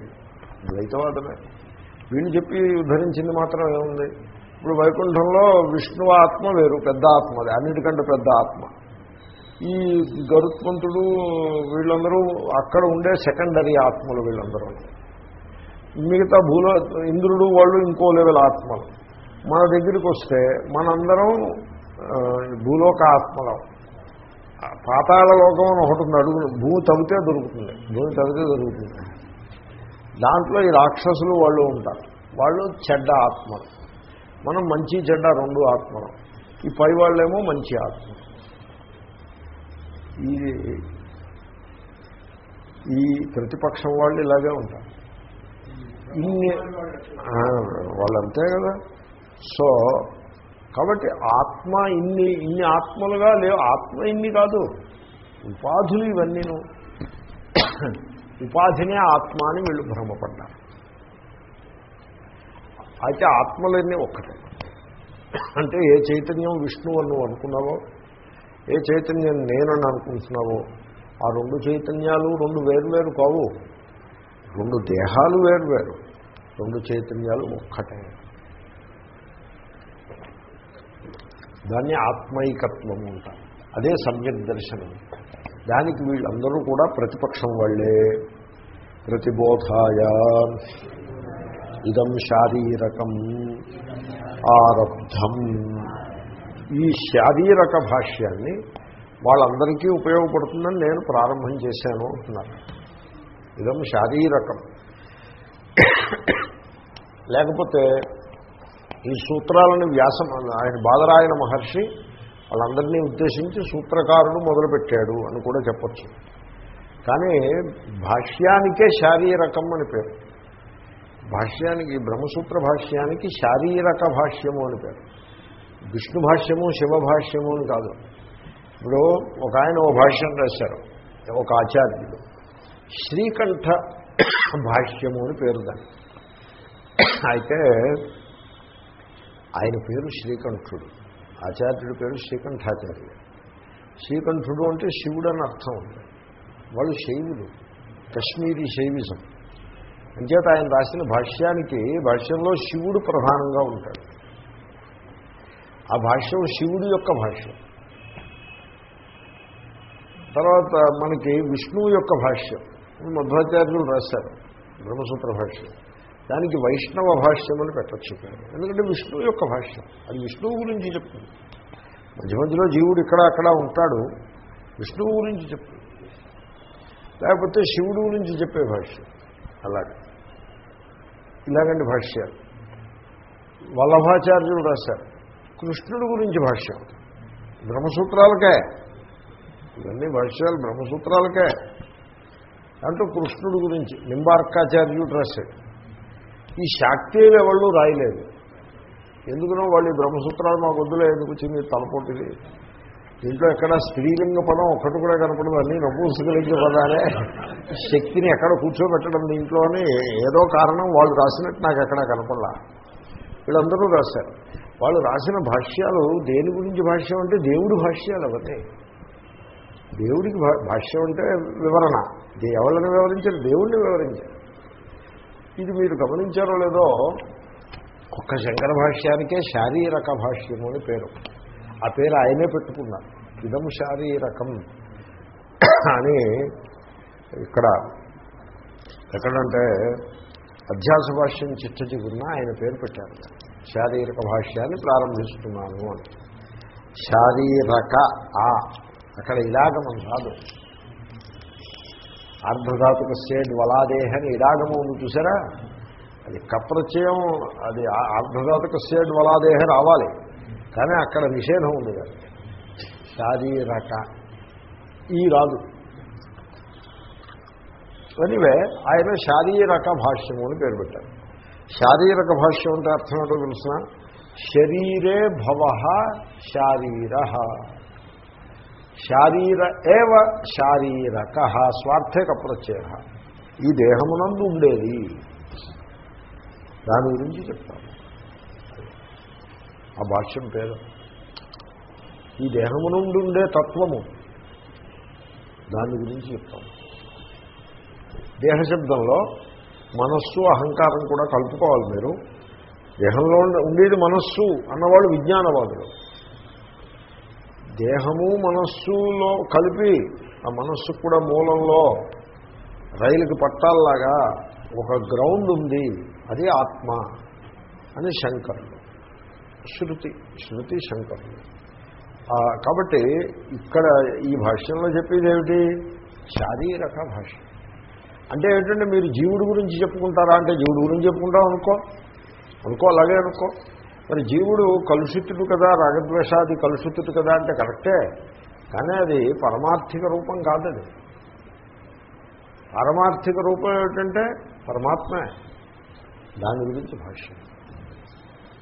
S1: ద్వైతవాదమే. వీళ్ళు చెప్పి ఉద్ధరించింది మాత్రం ఏముంది? ఇప్పుడు వైకుంఠంలో విష్ణువు ఆత్మ వేరు పెద్ద ఆత్మ. అది అన్నిటికంటే పెద్ద ఆత్మ. ఈ గరుత్మంతుడు వీళ్ళందరూ అక్కడ ఉండే సెకండరీ ఆత్మలు వీళ్ళందరూ. మిగతా భూలో ఇంద్రుడు వాళ్ళు ఇంకో లెవెల్ ఆత్మలు. మన దగ్గరికి వస్తే మనందరం భూలోక ఆత్మలం. పాతాళ లోకం అని ఒకటి ఉంది అడుగు భూమి తవ్వితే దొరుకుతుంది. భూమి తవ్వితే దొరుకుతుంది. దాంట్లో ఈ రాక్షసులు వాళ్ళు ఉంటారు. వాళ్ళు చెడ్డ ఆత్మలు. మనం మంచి చెడ్డ రెండు ఆత్మలు. ఈ పై వాళ్ళేమో మంచి ఆత్మ ఈ ఈ ప్రతిపక్షం వాళ్ళు ఇలాగే ఉంటారు. ఇన్ని వాళ్ళంతే కదా. సో కాబట్టి ఆత్మ ఇన్ని ఇన్ని ఆత్మలుగా లేవు. ఆత్మ ఇన్ని కాదు. ఉపాధులు ఇవన్నీను. ఉపాధినే ఆత్మ అని వీళ్ళు భ్రమపడ్డారు. అయితే ఆత్మలన్నీ ఒక్కటే. అంటే ఏ చైతన్యం విష్ణువు అని నువ్వు అనుకున్నావో ఏ చైతన్యం నేనని అనుకుంటున్నావో ఆ రెండు చైతన్యాలు రెండు వేరువేరు కావు. రెండు దేహాలు వేరువేరు. రెండు చైతన్యాలు ఒక్కటే. దాన్ని ఆత్మైకత్వం అంటారు. అదే సమ్యక్ దర్శనం. దానికి వీళ్ళందరూ కూడా ప్రతిపక్షం వాళ్ళే. ప్రతిబోధాయ. ఇదం శారీరకం ఆరబ్ధం. ఈ శారీరక భాష్యాన్ని వాళ్ళందరికీ ఉపయోగపడుతుందని నేను ప్రారంభం చేశాను అంటున్నారు. ఇదం శారీరకం. లేకపోతే ఈ సూత్రాలను వ్యాసం ఆయన బాదరాయణ మహర్షి వాళ్ళందరినీ ఉద్దేశించి సూత్రకారుడు మొదలుపెట్టాడు అని కూడా చెప్పచ్చు. కానీ భాష్యానికే శారీరకం అని పేరు. భాష్యానికి బ్రహ్మసూత్ర భాష్యానికి శారీరక భాష్యము అని పేరు. విష్ణు భాష్యము శివ భాష్యము అని కాదు. ఇప్పుడు ఒక ఆయన ఓ భాష్యం రాశారు ఒక ఆచార్యుడు. శ్రీకంఠ భాష్యము అని పేరు దాన్ని అయితే ఆయన పేరు శ్రీకంఠుడు. ఆచార్యుడి పేరు శ్రీకంఠాచార్యుడు. శ్రీకంఠుడు అంటే శివుడు అని అర్థం. ఉంది వాళ్ళు శైవులు. కశ్మీరీ శైవిజం. అంచేత ఆయన రాసిన భాష్యానికి భాష్యంలో శివుడు ప్రధానంగా ఉంటాడు. ఆ భాష్యం శివుడి యొక్క భాష్యం. తర్వాత మనకి విష్ణువు యొక్క భాష్యం. మధ్వాచార్యులు రాశారు. బ్రహ్మసూత్ర భాష్యం. దానికి వైష్ణవ భాష్యం అని పెట్టచ్చు. ఎందుకంటే విష్ణువు యొక్క భాష్యం. అది విష్ణువు గురించి చెప్తుంది. మధ్య మధ్యలో జీవుడు ఇక్కడ అక్కడ ఉంటాడు. విష్ణువు గురించి చెప్తుంది. లేకపోతే శివుడు గురించి చెప్పే భాష్యం. అలాగే. ఇలాగంటి భాష్యాలు. వల్లభాచార్యులు రాశారు. కృష్ణుడు గురించి భాష్యం. బ్రహ్మసూత్రాలకే. ఇవన్నీ భాష్యాలు బ్రహ్మసూత్రాలకే. అంటూ కృష్ణుడు గురించి నింబార్కాచార్యుడు రాశాడు. ఈ శాక్తీయులు ఎవళ్ళు రాయలేదు. ఎందుకునో వాళ్ళు బ్రహ్మసూత్రాలు మాకు వద్దులే ఎందుకు వచ్చింది తలపోటిది దీంట్లో ఎక్కడ స్త్రీలింగ పదం ఒక్కటి కూడా కనపడదు అన్నీ నపూంసకలింగ పదాలే. శక్తిని ఎక్కడ కూర్చోబెట్టడం దీంట్లోనే ఏదో కారణం వాళ్ళు రాసినట్టు నాకు ఎక్కడా కనపడలా. వీళ్ళందరూ రాశారు. వాళ్ళు రాసిన భాష్యాలు దేని గురించి భాష్యం అంటే దేవుడి భాష్యాలు అవతే దేవుడికి భా- భాష్యం అంటే వివరణ. ఎవరిని వివరించారు? దేవుడిని వివరించారు. ఇది మీరు గమనించారో లేదో ఒక్క శంకర భాష్యానికే శారీరక భాష్యము అని పేరు. ఆ పేరు ఆయనే పెట్టుకున్నారు ఇదం శారీరకం. అని ఇక్కడ ఎక్కడంటే అధ్యాస భాష్యం చిట్ట చిగురున ఆయన పేరు పెట్టారు. శారీరక భాష్యాన్ని ప్రారంభిస్తున్నాను అని. శారీరక ఆ. అక్కడ ఇలాగమం కాదు స్టేట్ వలాదేహ అని ఇడాగము ఉంది చూసారా? అది కప్రచయం అది అర్ధధాతుక స్టేట్ వలాదేహ రావాలి. కానీ అక్కడ నిషేధం ఉంది కదా. శారీరక. ఈ రాదు. అనివే ఆయన శారీరక భాష్యము అని పేరు పెట్టారు. శారీరక భాష్యం అంటే అర్థం ఏంటో తెలుసిన? శరీరే భవ శారీర. శారీర ఏవ శారీరక స్వార్థే ప్రత్యయ ఈ దేహమునందు ఉండేది. దాని గురించి చెప్తాను. ఆ భాష్యం పేరు. ఈ దేహము నుండి ఉండే తత్వము. దాని గురించి చెప్తాను. దేహశబ్దంలో మనస్సు అహంకారం కూడా కలుపుకోవాలి మీరు. దేహంలో ఉండేది మనస్సు అన్నవాళ్ళు విజ్ఞానవాదులు. దేహము మనస్సులో కలిపి ఆ మనస్సు కూడా మూలంలో రైలుకి పట్టాల్లాగా ఒక గ్రౌండ్ ఉంది అది ఆత్మ అని శంకరులు శృతి శృతి శంకరులు కాబట్టి ఇక్కడ ఈ భాష్యంలో చెప్పేది ఏమిటి? శారీరక భాష అంటే ఏంటంటే మీరు జీవుడి గురించి చెప్పుకుంటారా? అంటే జీవుడి గురించి చెప్పుకుంటాం అనుకో. అనుకో అలాగే అనుకో. మరి జీవుడు కలుషితుడు కదా రాగద్వేషాది కలుషితుడు కదా అంటే కరెక్టే. కానీ అది పరమార్థిక రూపం కాదది. పారమార్థిక రూపం ఏమిటంటే పరమాత్మే. దాని గురించి భాష్యం.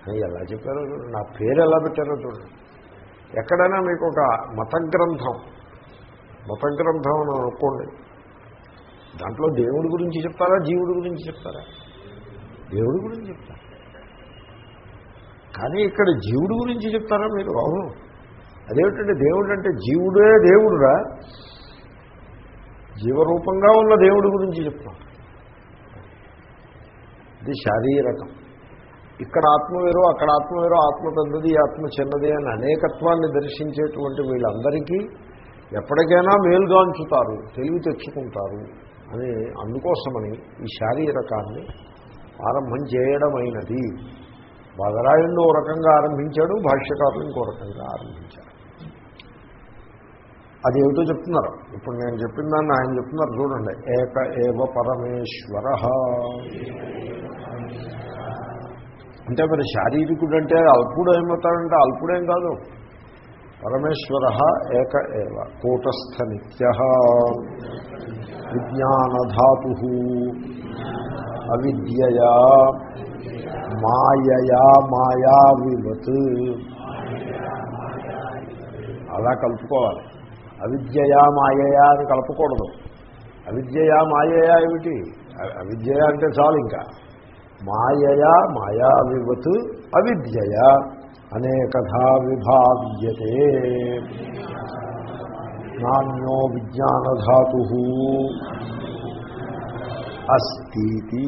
S1: అని ఎలా చెప్పారో చూడండి. నా పేరు ఎలా పెట్టారో చూడండి. ఎక్కడైనా మీకు ఒక మత గ్రంథం మత గ్రంథం అని అనుకోండి. దాంట్లో దేవుడి గురించి చెప్తారా జీవుడి గురించి చెప్తారా? దేవుడి గురించి చెప్తారా? కానీ ఇక్కడ జీవుడి గురించి చెప్తారా మీరు? అవును. అదేమిటంటే దేవుడు అంటే జీవుడే దేవుడురా. జీవరూపంగా ఉన్న దేవుడి గురించి చెప్తాం. ఇది శారీరకం. ఇక్కడ ఆత్మ వేరు అక్కడ ఆత్మ వేరు ఆత్మ పెద్దది ఆత్మ చిన్నది అని అనేకత్వాన్ని దర్శించేటువంటి వీళ్ళందరికీ ఎప్పటికైనా మేలుగాంచుతారు తెలివి తెచ్చుకుంటారు అని అందుకోసమని ఈ శారీరకాన్ని ఆరంభం చేయడమైనది. బదరాయుడు ఓ రకంగా ఆరంభించాడు భాష్యకారులు ఇంకో రకంగా ఆరంభించాడు అదేమిటో చెప్తున్నారు. ఇప్పుడు నేను చెప్పిన దాన్ని ఆయన చెప్తున్నారు. చూడండి. ఏక ఏవ పరమేశ్వర. అంటే మరి శారీరకుడు అంటే అల్పుడు ఏమవుతాడంటే అల్పుడేం కాదు. పరమేశ్వర ఏక ఏవ కూటస్థ నిత్య విజ్ఞానధాతు. అవిద్యయా. మాయయా మాయావివత్. అలా కలుపుకోవాలి. అవిద్యయా మాయయా అని కలపకూడదు. అవిద్యయా మాయయా ఏమిటి? అ- అవిద్యయ అంటే చాలు ఇంకా. మాయయా మాయావివత్ అవిద్యయ అనేకథా విభావ్యతే. నాణ్యో విజ్ఞానధాతు. అస్తి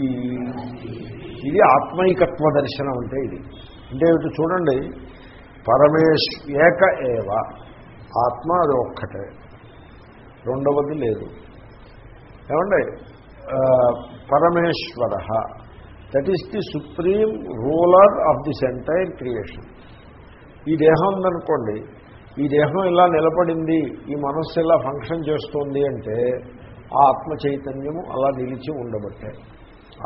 S1: ఇది ఆత్మైకత్వ దర్శనం అంటే ఇది. అంటే ఏమిటి చూడండి పరమేశ్ ఏక ఏవ ఆత్మ అది ఒక్కటే రెండవది లేదు. ఏమండి? Parameshwara that is the supreme ruler of this entire creation ఈ దేహం ఉందనుకోండి ఈ దేహం ఇలా నిలబడింది ఈ మనస్సు ఇలా ఫంక్షన్ చేస్తోంది అంటే ఆ ఆత్మ చైతన్యము అలా నిలిచి ఉండబట్టే.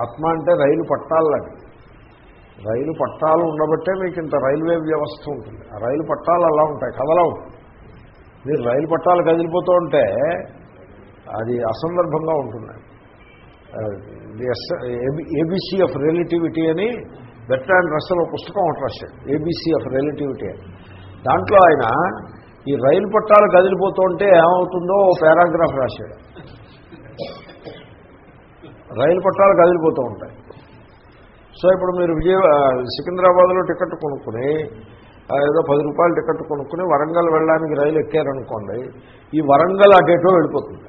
S1: ఆత్మ అంటే రైలు పట్టాలని రైలు పట్టాలు ఉండబట్టే మీకు ఇంత రైల్వే వ్యవస్థ ఉంటుంది. ఆ రైలు పట్టాలు అలా ఉంటాయి కదలవు మీరు రైలు పట్టాలు కదిలిపోతూ ఉంటే అది అసందర్భంగా ఉంటుంది ఏబిసి ఆఫ్ రిలేటివిటీ అని బెట్ అండ్ రస్సల్ ఒక పుస్తకం ఒకటి రాశాడు ఏబిసి ఆఫ్ రిలేటివిటీ అని. దాంట్లో ఆయన ఈ రైలు పట్టాలు కదిలిపోతూ ఉంటే ఏమవుతుందో ఓ పారాగ్రాఫ్ రాశాడు. రైలు పట్టాలు కదిలిపోతూ ఉంటాయి. సో ఇప్పుడు మీరు విజయ సికింద్రాబాద్లో టికెట్ కొనుక్కుని ఏదో పది రూపాయలు టికెట్ కొనుక్కుని వరంగల్ వెళ్ళడానికి రైలు ఎక్కారనుకోండి ఈ వరంగల్ అటేటో వెళ్ళిపోతుంది.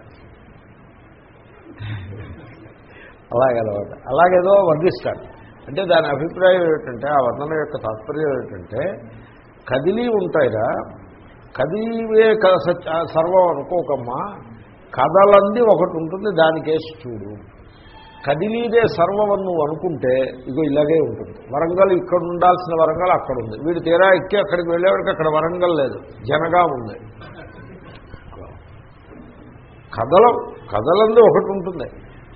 S1: అలాగలవాట అలాగేదో వర్ణిస్తాడు అంటే దాని అభిప్రాయం ఏమిటంటే ఆ వర్ణన యొక్క తాత్పర్యం ఏమిటంటే కదిలి ఉంటాయిరా కదివే క- సర్వం అనుకోకమ్మా కదలంది ఒకటి ఉంటుంది దానికేసి చూడు. కదిలీదే సర్వమని నువ్వు అనుకుంటే ఇగో ఇలాగే ఉంటుంది. వరంగల్ ఇక్కడ ఉండాల్సిన వరంగల్ అక్కడ ఉంది. వీడు తీరా ఎక్కి అక్కడికి వెళ్ళేవాడికి అక్కడ వరంగల్ లేదు. జనగా ఉంది. కదలం కదలంది ఒకటి ఉంటుంది.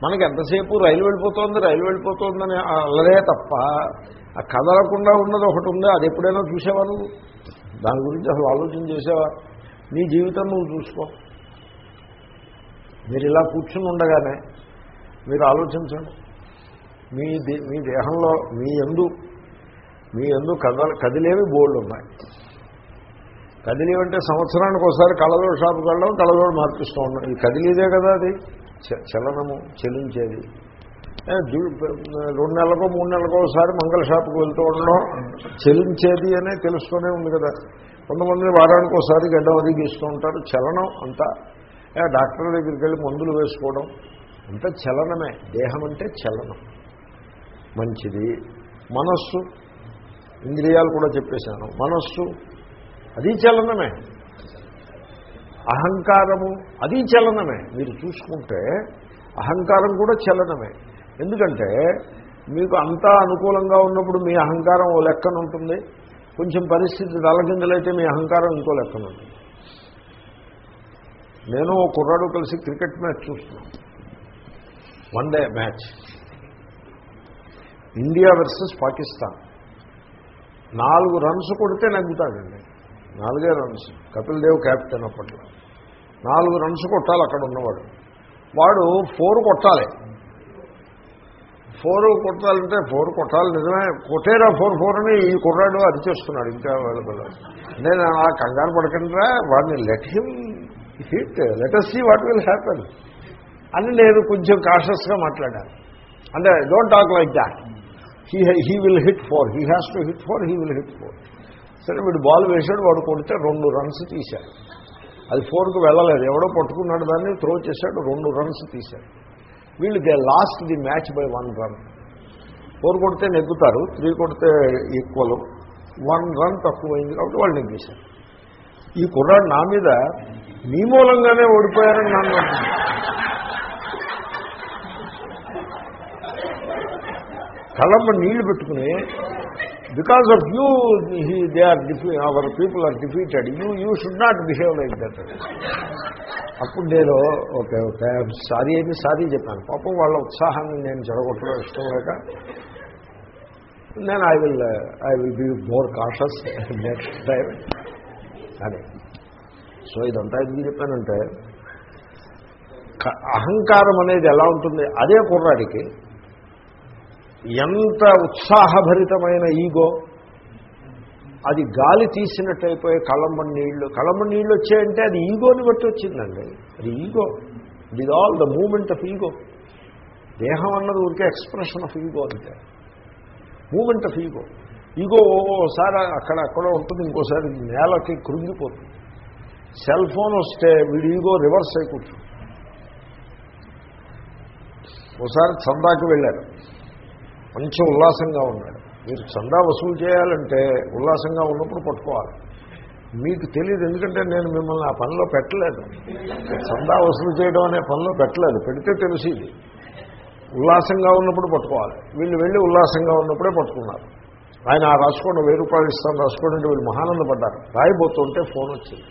S1: మనకి ఎంతసేపు రైలు వెళ్ళిపోతుంది రైలు వెళ్ళిపోతుందని అల్లరే తప్ప ఆ కదలకుండా ఉన్నది ఒకటి ఉంది? అది ఎప్పుడైనా చూసేవా నువ్వు? దాని గురించి అసలు ఆలోచన చేసేవా? నీ జీవితం నువ్వు చూసుకో. మీరు ఇలా కూర్చుని ఉండగానే మీరు ఆలోచించండి. మీ దే- మీ దేహంలో మీ ఎందు మీ ఎందు కదల కదిలేవి బోర్డు ఉన్నాయి. కదిలేవంటే సంవత్సరానికి ఒకసారి కళ్ళజోడు షాపుకి వెళ్ళడం కళ్ళజోడు మార్పిస్తూ ఉన్నాం ఈ కదిలేదే కదా అది? చ- చలనము చెలించేది. రెండు నెలలకో మూడు నెలలకో ఒకసారి మంగళ షాపుకి వెళ్తూ ఉండడం చెలించేది అనే తెలుస్తూనే ఉంది కదా. కొంతమంది వారానికి ఒకసారి గడ్డం అది గీస్తూ ఉంటారు. చలనం అంతా. డాక్టర్ దగ్గరికి వెళ్ళి మందులు వేసుకోవడం అంతా చలనమే. దేహం అంటే చలనం. మంచిది. మనస్సు. ఇంద్రియాలు కూడా చెప్పేశాను. మనస్సు. అది చలనమే. అహంకారము. అది చలనమే. మీరు చూసుకుంటే అహంకారం కూడా చలనమే. ఎందుకంటే మీకు అంతా అనుకూలంగా ఉన్నప్పుడు మీ అహంకారం ఓ లెక్కన ఉంటుంది. కొంచెం పరిస్థితి తలకిందలైతే మీ అహంకారం ఇంకో లెక్కన ఉంటుంది. నేను ఓ కుర్రాడు కలిసి క్రికెట్ మ్యాచ్ చూస్తున్నాను. One day match India versus Pakistan నాలుగు రన్స్ కొడితే నగ్గుతాడండి నాలుగే రన్స్ కపిల్ దేవ్ క్యాప్టెన్ అప్పట్లో. నాలుగు రన్స్ కొట్టాలి అక్కడ ఉన్నవాడు. వాడు ఫోర్ కొట్టాలి. ఫోర్ కొట్టాలంటే ఫోర్ కొట్టాలి నిజమే. కొట్టేరా ఫోర్ ఫోర్ అని ఈ కుర్రాడు అది చేస్తున్నాడు. ఇంకా అవైలబుల్ నేను ఆ కంగారు పడకుండా వాడిని let him hit let us see what will happen అని నేను కొంచెం కాషస్గా మాట్లాడాను. అంటే don't talk like that he he will hit four he has to hit four he will hit four సరే వీడు బాల్ వేసాడు వాడు కొడితే రెండు రన్స్ తీశాడు. అది ఫోర్కు వెళ్ళలేదు. ఎవడో పట్టుకున్నాడు దాన్ని త్రో చేశాడు రెండు రన్స్ తీశాడు. వీళ్ళు they lost the match by one run four కొడితే నెగ్గుతారు త్రీ కొడితే ఈక్వల్ వన్ రన్ తక్కువైంది కాబట్టి వాళ్ళు నెగ్గేశారు. ఈ కుర్రాడు నా మీద మీ మూలంగానే ఓడిపోయారని నన్ను అంటున్నాడు. నీళ్ళు పెట్టుకుని because of you they are defeat our people are defeated you you should not behave like that అప్పుడు నేను ఓకే ఓకే సారీ అయితే సారీ చెప్పాను. పాపం వాళ్ళ ఉత్సాహాన్ని నేను చెడగొట్టడం ఇష్టం లేక నేను I will I will be more cautious next time అని. సో ఇదంతా ఎందుకు చెప్పానంటే అహంకారం అనేది ఎలా ఉంటుంది? అదే కుర్రాడికి ఎంత ఉత్సాహభరితమైన ఈగో. అది గాలి తీసినట్టయిపోయే కళ్ళమ్మ నీళ్ళు కళ్ళమ్మ నీళ్ళు వచ్చాయంటే అది ఈగోని బట్టి వచ్చిందండి. అది ego. It is all the moment of ego దేహం అన్నది ఊరికే ఎక్స్ప్రెషన్ ఆఫ్ ఈగో అంతే. మూమెంట్ ఆఫ్ ఈగో ఈగో ఓసారి అక్కడ అక్కడ ఉంటుంది ఇంకోసారి నేలకి కృంగిపోతుంది. సెల్ ఫోన్ వస్తే వీడి ఈగో రివర్స్ అయిపోతుంది. ఒకసారి చందాకి వెళ్ళారు. మంచి ఉల్లాసంగా ఉన్నాడు. మీరు చందా వసూలు చేయాలంటే ఉల్లాసంగా ఉన్నప్పుడు పట్టుకోవాలి. మీకు తెలియదు ఎందుకంటే నేను మిమ్మల్ని ఆ పనిలో పెట్టలేదు. చందా వసూలు చేయడం అనే పనిలో పెట్టలేదు. పెడితే తెలిసింది. ఉల్లాసంగా ఉన్నప్పుడు పట్టుకోవాలి. వీళ్ళు వెళ్ళి ఉల్లాసంగా ఉన్నప్పుడే పట్టుకున్నారు. ఆయన ఆ రాసుకోండి వెయ్యి రూపాయలు ఇస్తాను రాసుకోండి వీళ్ళు మహానందపడ్డారు. రాయిపోతుంటే ఫోన్ వచ్చింది.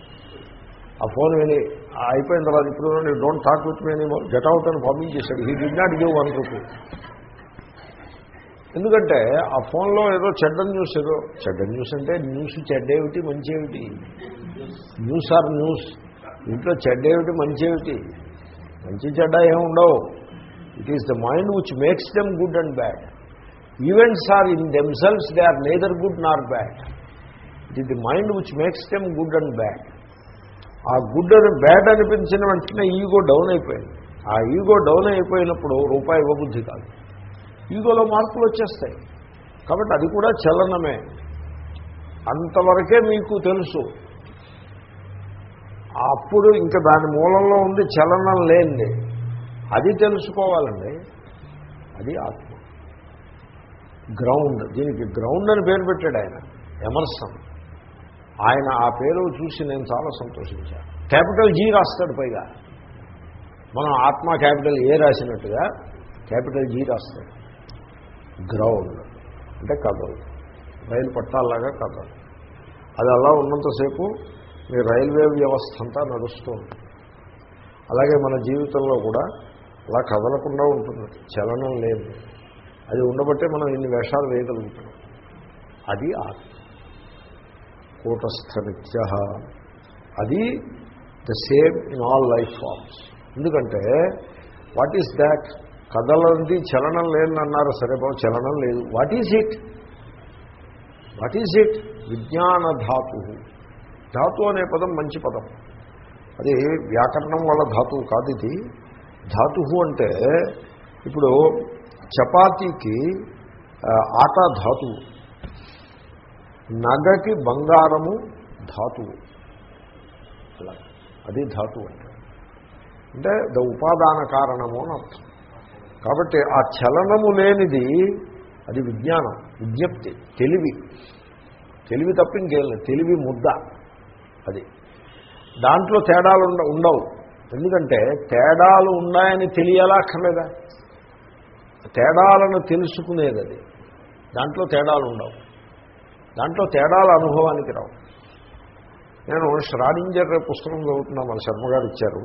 S1: ఆ ఫోన్ విని అయిపోయిన తర్వాత ఇప్పుడు డోంట్ టాక్ విత్ మీ అని గెట్ అవుట్ అని పంపించేశాడు he did not give one rupee ఎందుకంటే ఆ ఫోన్లో ఏదో చెడ్డ న్యూస్ ఏదో చెడ్డ న్యూస్ అంటే న్యూస్ చెడ్డేమిటి మంచి ఏమిటి న్యూస్ ఆర్ న్యూస్. ఇంట్లో చెడ్డేమిటి మంచి ఏమిటి మంచి చెడ్డ ఏముండవు it is the mind which makes them good and bad events are in themselves they are neither good nor bad it is the mind which makes them good and bad ఆ good అని bad అనిపించిన వెంటనే ego down అయిపోయింది. ఆ ego down అయిపోయినప్పుడు రూపాయి ఇవ్వబుద్ధి కాదు. ఈగోలో మార్పులు వచ్చేస్తాయి. కాబట్టి అది కూడా చలనమే. అంతవరకే మీకు తెలుసు. అప్పుడు ఇంకా దాని మూలంలో ఉంది చలనం లేనిది. అది తెలుసుకోవాలండి. అది ఆత్మ. గ్రౌండ్. దీనికి గ్రౌండ్ అని పేరు పెట్టాడు ఆయన. ఎమర్సన్. ఆయన ఆ పేరు చూసి నేను చాలా సంతోషించాను. క్యాపిటల్ జీ రాస్తాడు పైగా. మనం ఆత్మ క్యాపిటల్ ఏ రాసినట్టుగా క్యాపిటల్ జీ రాస్తాడు. గ్రౌండ్. అంటే కథలు రైలు పట్టాలాగా కథలు అది అలా ఉన్నంతసేపు మీ రైల్వే వ్యవస్థ అంతా నడుస్తూ ఉంటుంది అలాగే మన జీవితంలో కూడా అలా కదలకుండా ఉంటుంది. చలనం లేదు. అది ఉండబట్టే మనం ఇన్ని వేషాలు వేయగలుగుతున్నాం. అది ఆత్మ. కూటస్థ నిత్య. అది the same in all life forms. ఎందుకంటే వాట్ ఈస్ దాట్? కదలంది చలనం లేదని అన్నారు సరే బాబు చలనం లేదు. What is it what is it విజ్ఞాన ధాతు ధాతు అనే పదం మంచి పదం. అది వ్యాకరణం వల్ల ధాతువు కాదు ఇది. ధాతు అంటే ఇప్పుడు చపాతీకి ఆట ధాతువు. నగకి బంగారము ధాతువు. అలా. అది ధాతువు అంటే. అంటే ద ఉపాదాన కారణము అని అర్థం. కాబట్టి ఆ చలనము లేనిది అది విజ్ఞానం విజ్ఞప్తి తెలివి. తెలివి తప్ప ఇంకేం లేదు. తెలివి ముద్ద అది. దాంట్లో తేడాలు ఉండ ఉండవు. ఎందుకంటే తేడాలు ఉన్నాయని తెలియాలక్కర్లేదా తేడాలను తెలుసుకునేది అది. దాంట్లో తేడాలు ఉండవు. దాంట్లో తేడాల అనుభవానికి రావు. నేను ష్రాడింజర్ పుస్తకం చదువుతున్నా మన శర్మ గారు ఇచ్చారు.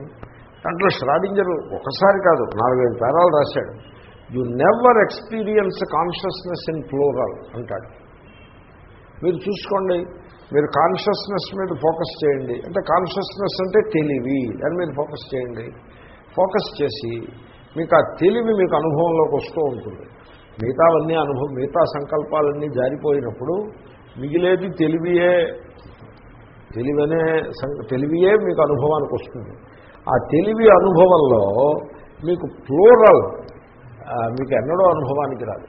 S1: దాంట్లో ష్రాడింజర్ ఒకసారి కాదు నాలుగైదు పేరాలు రాశాడు. You never experience consciousness in plural అంటాడు. మీరు చూసుకోండి మీరు కాన్షియస్నెస్ మీద ఫోకస్ చేయండి. అంటే కాన్షియస్నెస్ అంటే తెలివి దాని మీద ఫోకస్ చేయండి. ఫోకస్ చేసి మీకు ఆ తెలివి మీకు అనుభవంలోకి వస్తూ ఉంటుంది. మిగతావన్నీ అనుభవం మిగతా సంకల్పాలన్నీ జారిపోయినప్పుడు మిగిలేది తెలివియే తెలివనే సం- తెలివియే మీకు అనుభవానికి వస్తుంది. ఆ తెలివి అనుభవంలో మీకు ప్లూరల్ మీకు ఎన్నడో అనుభవానికి రాదు.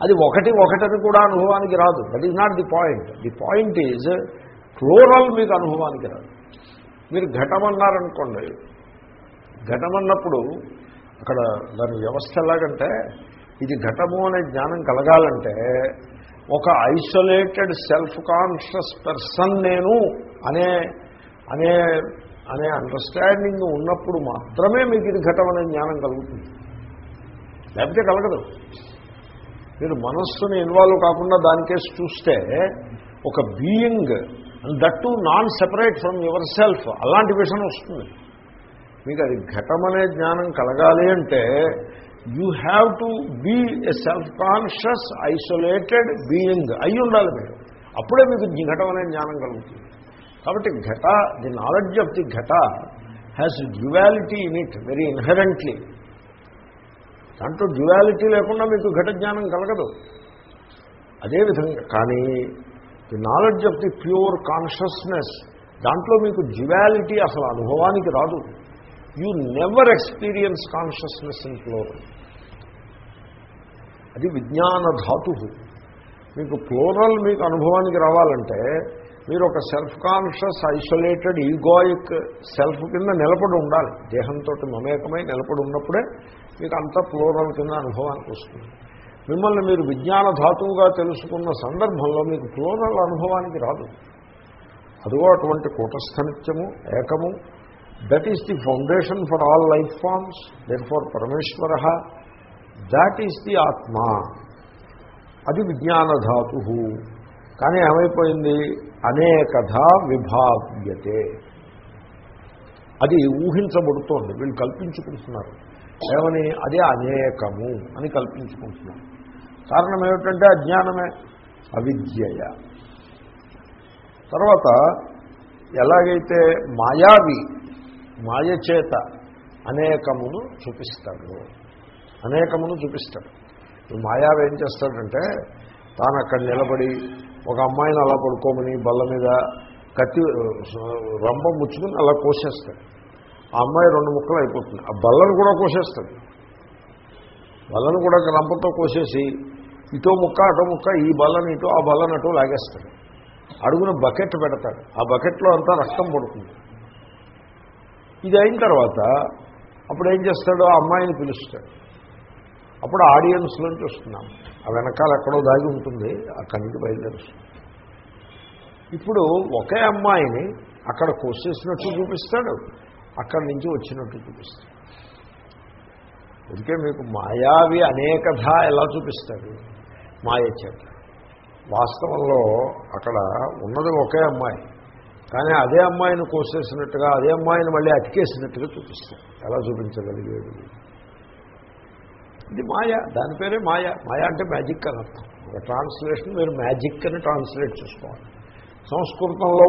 S1: అది ఒకటి ఒకటని కూడా అనుభవానికి రాదు. That is not the point the point is plural మీకు అనుభవానికి రాదు. మీరు ఘటమన్నారనుకోండి ఘటమన్నప్పుడు అక్కడ దాని వ్యవస్థ ఎలాగంటే ఇది ఘటము అనే జ్ఞానం కలగాలంటే ఒక ఐసోలేటెడ్ సెల్ఫ్ కాన్షియస్ పర్సన్ నేను అనే అనే అనే అండర్స్టాండింగ్ ఉన్నప్పుడు మాత్రమే మీకు ఇది ఘటం అనే జ్ఞానం కలుగుతుంది. లేకపోతే కలగదు. మీరు మనస్సుని ఇన్వాల్వ్ కాకుండా దానికేసి చూస్తే ఒక being that to non separate from your self అలాంటి విషయం వస్తుంది. మీకు అది ఘటమనే జ్ఞానం కలగాలి అంటే you have to be a self conscious isolated being అయి ఉండాలి మీరు. అప్పుడే మీకు ఘటం అనే జ్ఞానం కలుగుతుంది. కాబట్టి ఘట ది నాలెడ్జ్ ఆఫ్ ది ఘట has duality in it very inherently దాంట్లో డ్యువాలిటీ లేకుండా మీకు ఘట జ్ఞానం కలగదు. అదేవిధంగా కానీ the knowledge of the pure consciousness దాంట్లో మీకు డ్యువాలిటీ అసలు అనుభవానికి రాదు. You never experience consciousness in plural అది విజ్ఞాన ధాతు మీకు ప్లోరల్ మీకు అనుభవానికి రావాలంటే మీరు ఒక self conscious isolated egoic self కింద నిలబడి ఉండాలి. దేహంతో మమేకమై నిలబడి ఉన్నప్పుడే మీకు అంత ప్లోరల్ కింద అనుభవానికి వస్తుంది. మిమ్మల్ని మీరు విజ్ఞాన ధాతువుగా తెలుసుకున్న సందర్భంలో మీకు ప్లోరల్ అనుభవానికి రాదు. అదిగో అటువంటి కూటస్థనిత్యము ఏకము. That is the foundation for all life forms then for Parameshwara that is the ఆత్మ. అది విజ్ఞానధాతు కానీ ఏమైపోయింది? అనేకధ విభావ్యతే. అది ఊహించబడుతోంది. వీళ్ళు కల్పించుకుంటున్నారు. ఏమని? అదే అనేకము అని కల్పించుకుంటున్నారు. కారణం ఏమిటంటే అజ్ఞానమే అవిద్యయ. తర్వాత ఎలాగైతే మాయావి మాయ చేత అనేకమును చూపిస్తాడు. అనేకమును చూపిస్తాడు. మాయావి ఏం చేస్తాడంటే తాను అక్కడ నిలబడి ఒక అమ్మాయిని అలా పడుకోమని బల్ల మీద కత్తి రంప ముచ్చుకుని అలా కోసేస్తాడు. ఆ అమ్మాయి రెండు ముక్కలు అయిపోతుంది. ఆ బల్లను కూడా కోసేస్తాడు. బల్లను కూడా రంపతో కోసేసి ఇటో ముక్క అటో ముక్క ఈ బల్లని ఇటో ఆ బల్లని అటో లాగేస్తాడు. అడుగున బకెట్ పెడతాడు. ఆ బకెట్లో అంతా రక్తం పడుతుంది. ఇది అయిన తర్వాత అప్పుడు ఏం చేస్తాడో? ఆ అమ్మాయిని పిలుస్తాడు. అప్పుడు ఆడియన్స్లో నుంచి ఆ వెనకాల ఎక్కడో దాగి ఉంటుంది అక్కడి నుంచి బయలుదేరుస్తుంది. ఇప్పుడు ఒకే అమ్మాయిని అక్కడ కోసేసినట్టు చూపిస్తాడు అక్కడి నుంచి వచ్చినట్టు చూపిస్తాడు. అందుకే మీకు మాయావి అనేకధ ఎలా చూపిస్తాడు? మాయ చేత. వాస్తవంలో అక్కడ ఉన్నది ఒకే అమ్మాయి కానీ అదే అమ్మాయిని కోసేసినట్టుగా అదే అమ్మాయిని మళ్ళీ అతికేసినట్టుగా చూపిస్తాడు. ఎలా చూపించగలిగేది? ఇది మాయ దాని పేరే మాయ. మాయ అంటే మ్యాజిక్ అని అర్థం. ఒక ట్రాన్స్లేషన్ మీరు మ్యాజిక్ అని ట్రాన్స్లేట్ చేసుకోవాలి. సంస్కృతంలో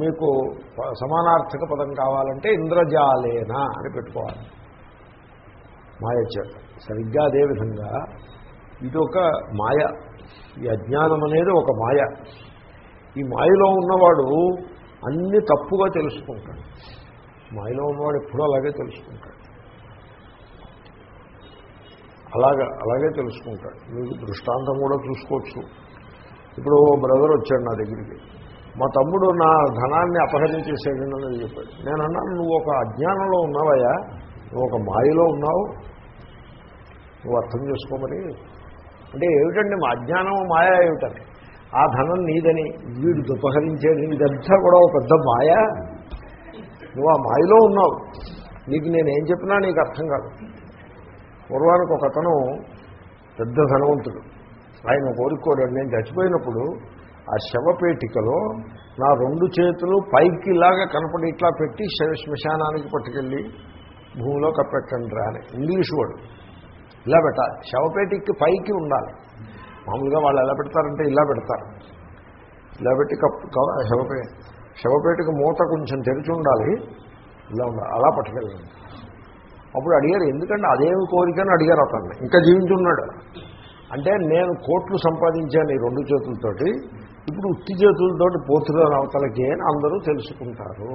S1: మీకు సమానార్థక పదం కావాలంటే ఇంద్రజాలేనా అని పెట్టుకోవాలి. మాయ చేత సరిగ్గా అదేవిధంగా ఇది ఒక మాయ. ఈ అజ్ఞానం అనేది ఒక మాయ. ఈ మాయలో ఉన్నవాడు అన్ని తప్పుగా తెలుసుకుంటాడు. మాయలో ఉన్నవాడు ఎప్పుడూ అలాగే తెలుసుకుంటాడు. అలాగా అలాగే తెలుసుకుంటాడు మీకు దృష్టాంతం కూడా చూసుకోవచ్చు. ఇప్పుడు ఓ బ్రదర్ వచ్చాడు నా దగ్గరికి. మా తమ్ముడు నా ధనాన్ని అపహరించేసేయండి చెప్పాడు. నేను అన్నాను నువ్వు ఒక అజ్ఞానంలో ఉన్నావయ్యా. నువ్వు ఒక మాయలో ఉన్నావు. నువ్వు అర్థం చేసుకోమని అంటే ఏమిటండి మా అజ్ఞానం మాయ ఏమిటని ఆ ధనం నీదని వీడు దుపహరించేది ఇదంతా కూడా ఒక పెద్ద మాయ? నువ్వు ఆ మాయలో ఉన్నావు. నీకు నేనేం చెప్పినా నీకు అర్థం కాదు. పూర్వానికి ఒక అతను పెద్ద ధనవంతుడు. ఆయన కోరుకోడండి నేను చచ్చిపోయినప్పుడు ఆ శవపేటికలో నా రెండు చేతులు పైకి ఇలాగా కనపడి ఇట్లా పెట్టి శ్మశానానికి పట్టుకెళ్ళి భూమిలో కప్పెట్టండి రా అని. ఇంగ్లీష్ వాడు ఇలా పెట్టాలి. శవపేటికి పైకి ఉండాలి. మామూలుగా వాళ్ళు ఎలా పెడతారంటే ఇలా పెడతారు. ఇలా పెట్టి కప్పు శవపే మూత కొంచెం తెరిచి ఉండాలి. ఇలా ఉండాలి. అలా పట్టుకెళ్ళండి. అప్పుడు అడిగారు ఎందుకంటే అదేమి కోరికని అడిగారు అతన్ని. ఇంకా జీవించున్నాడు. అంటే నేను కోట్లు సంపాదించాను ఈ రెండు చేతులతోటి ఇప్పుడు ఉత్తి చేతులతోటి పోతున్నాను అవతలకి అని అందరూ తెలుసుకుంటారు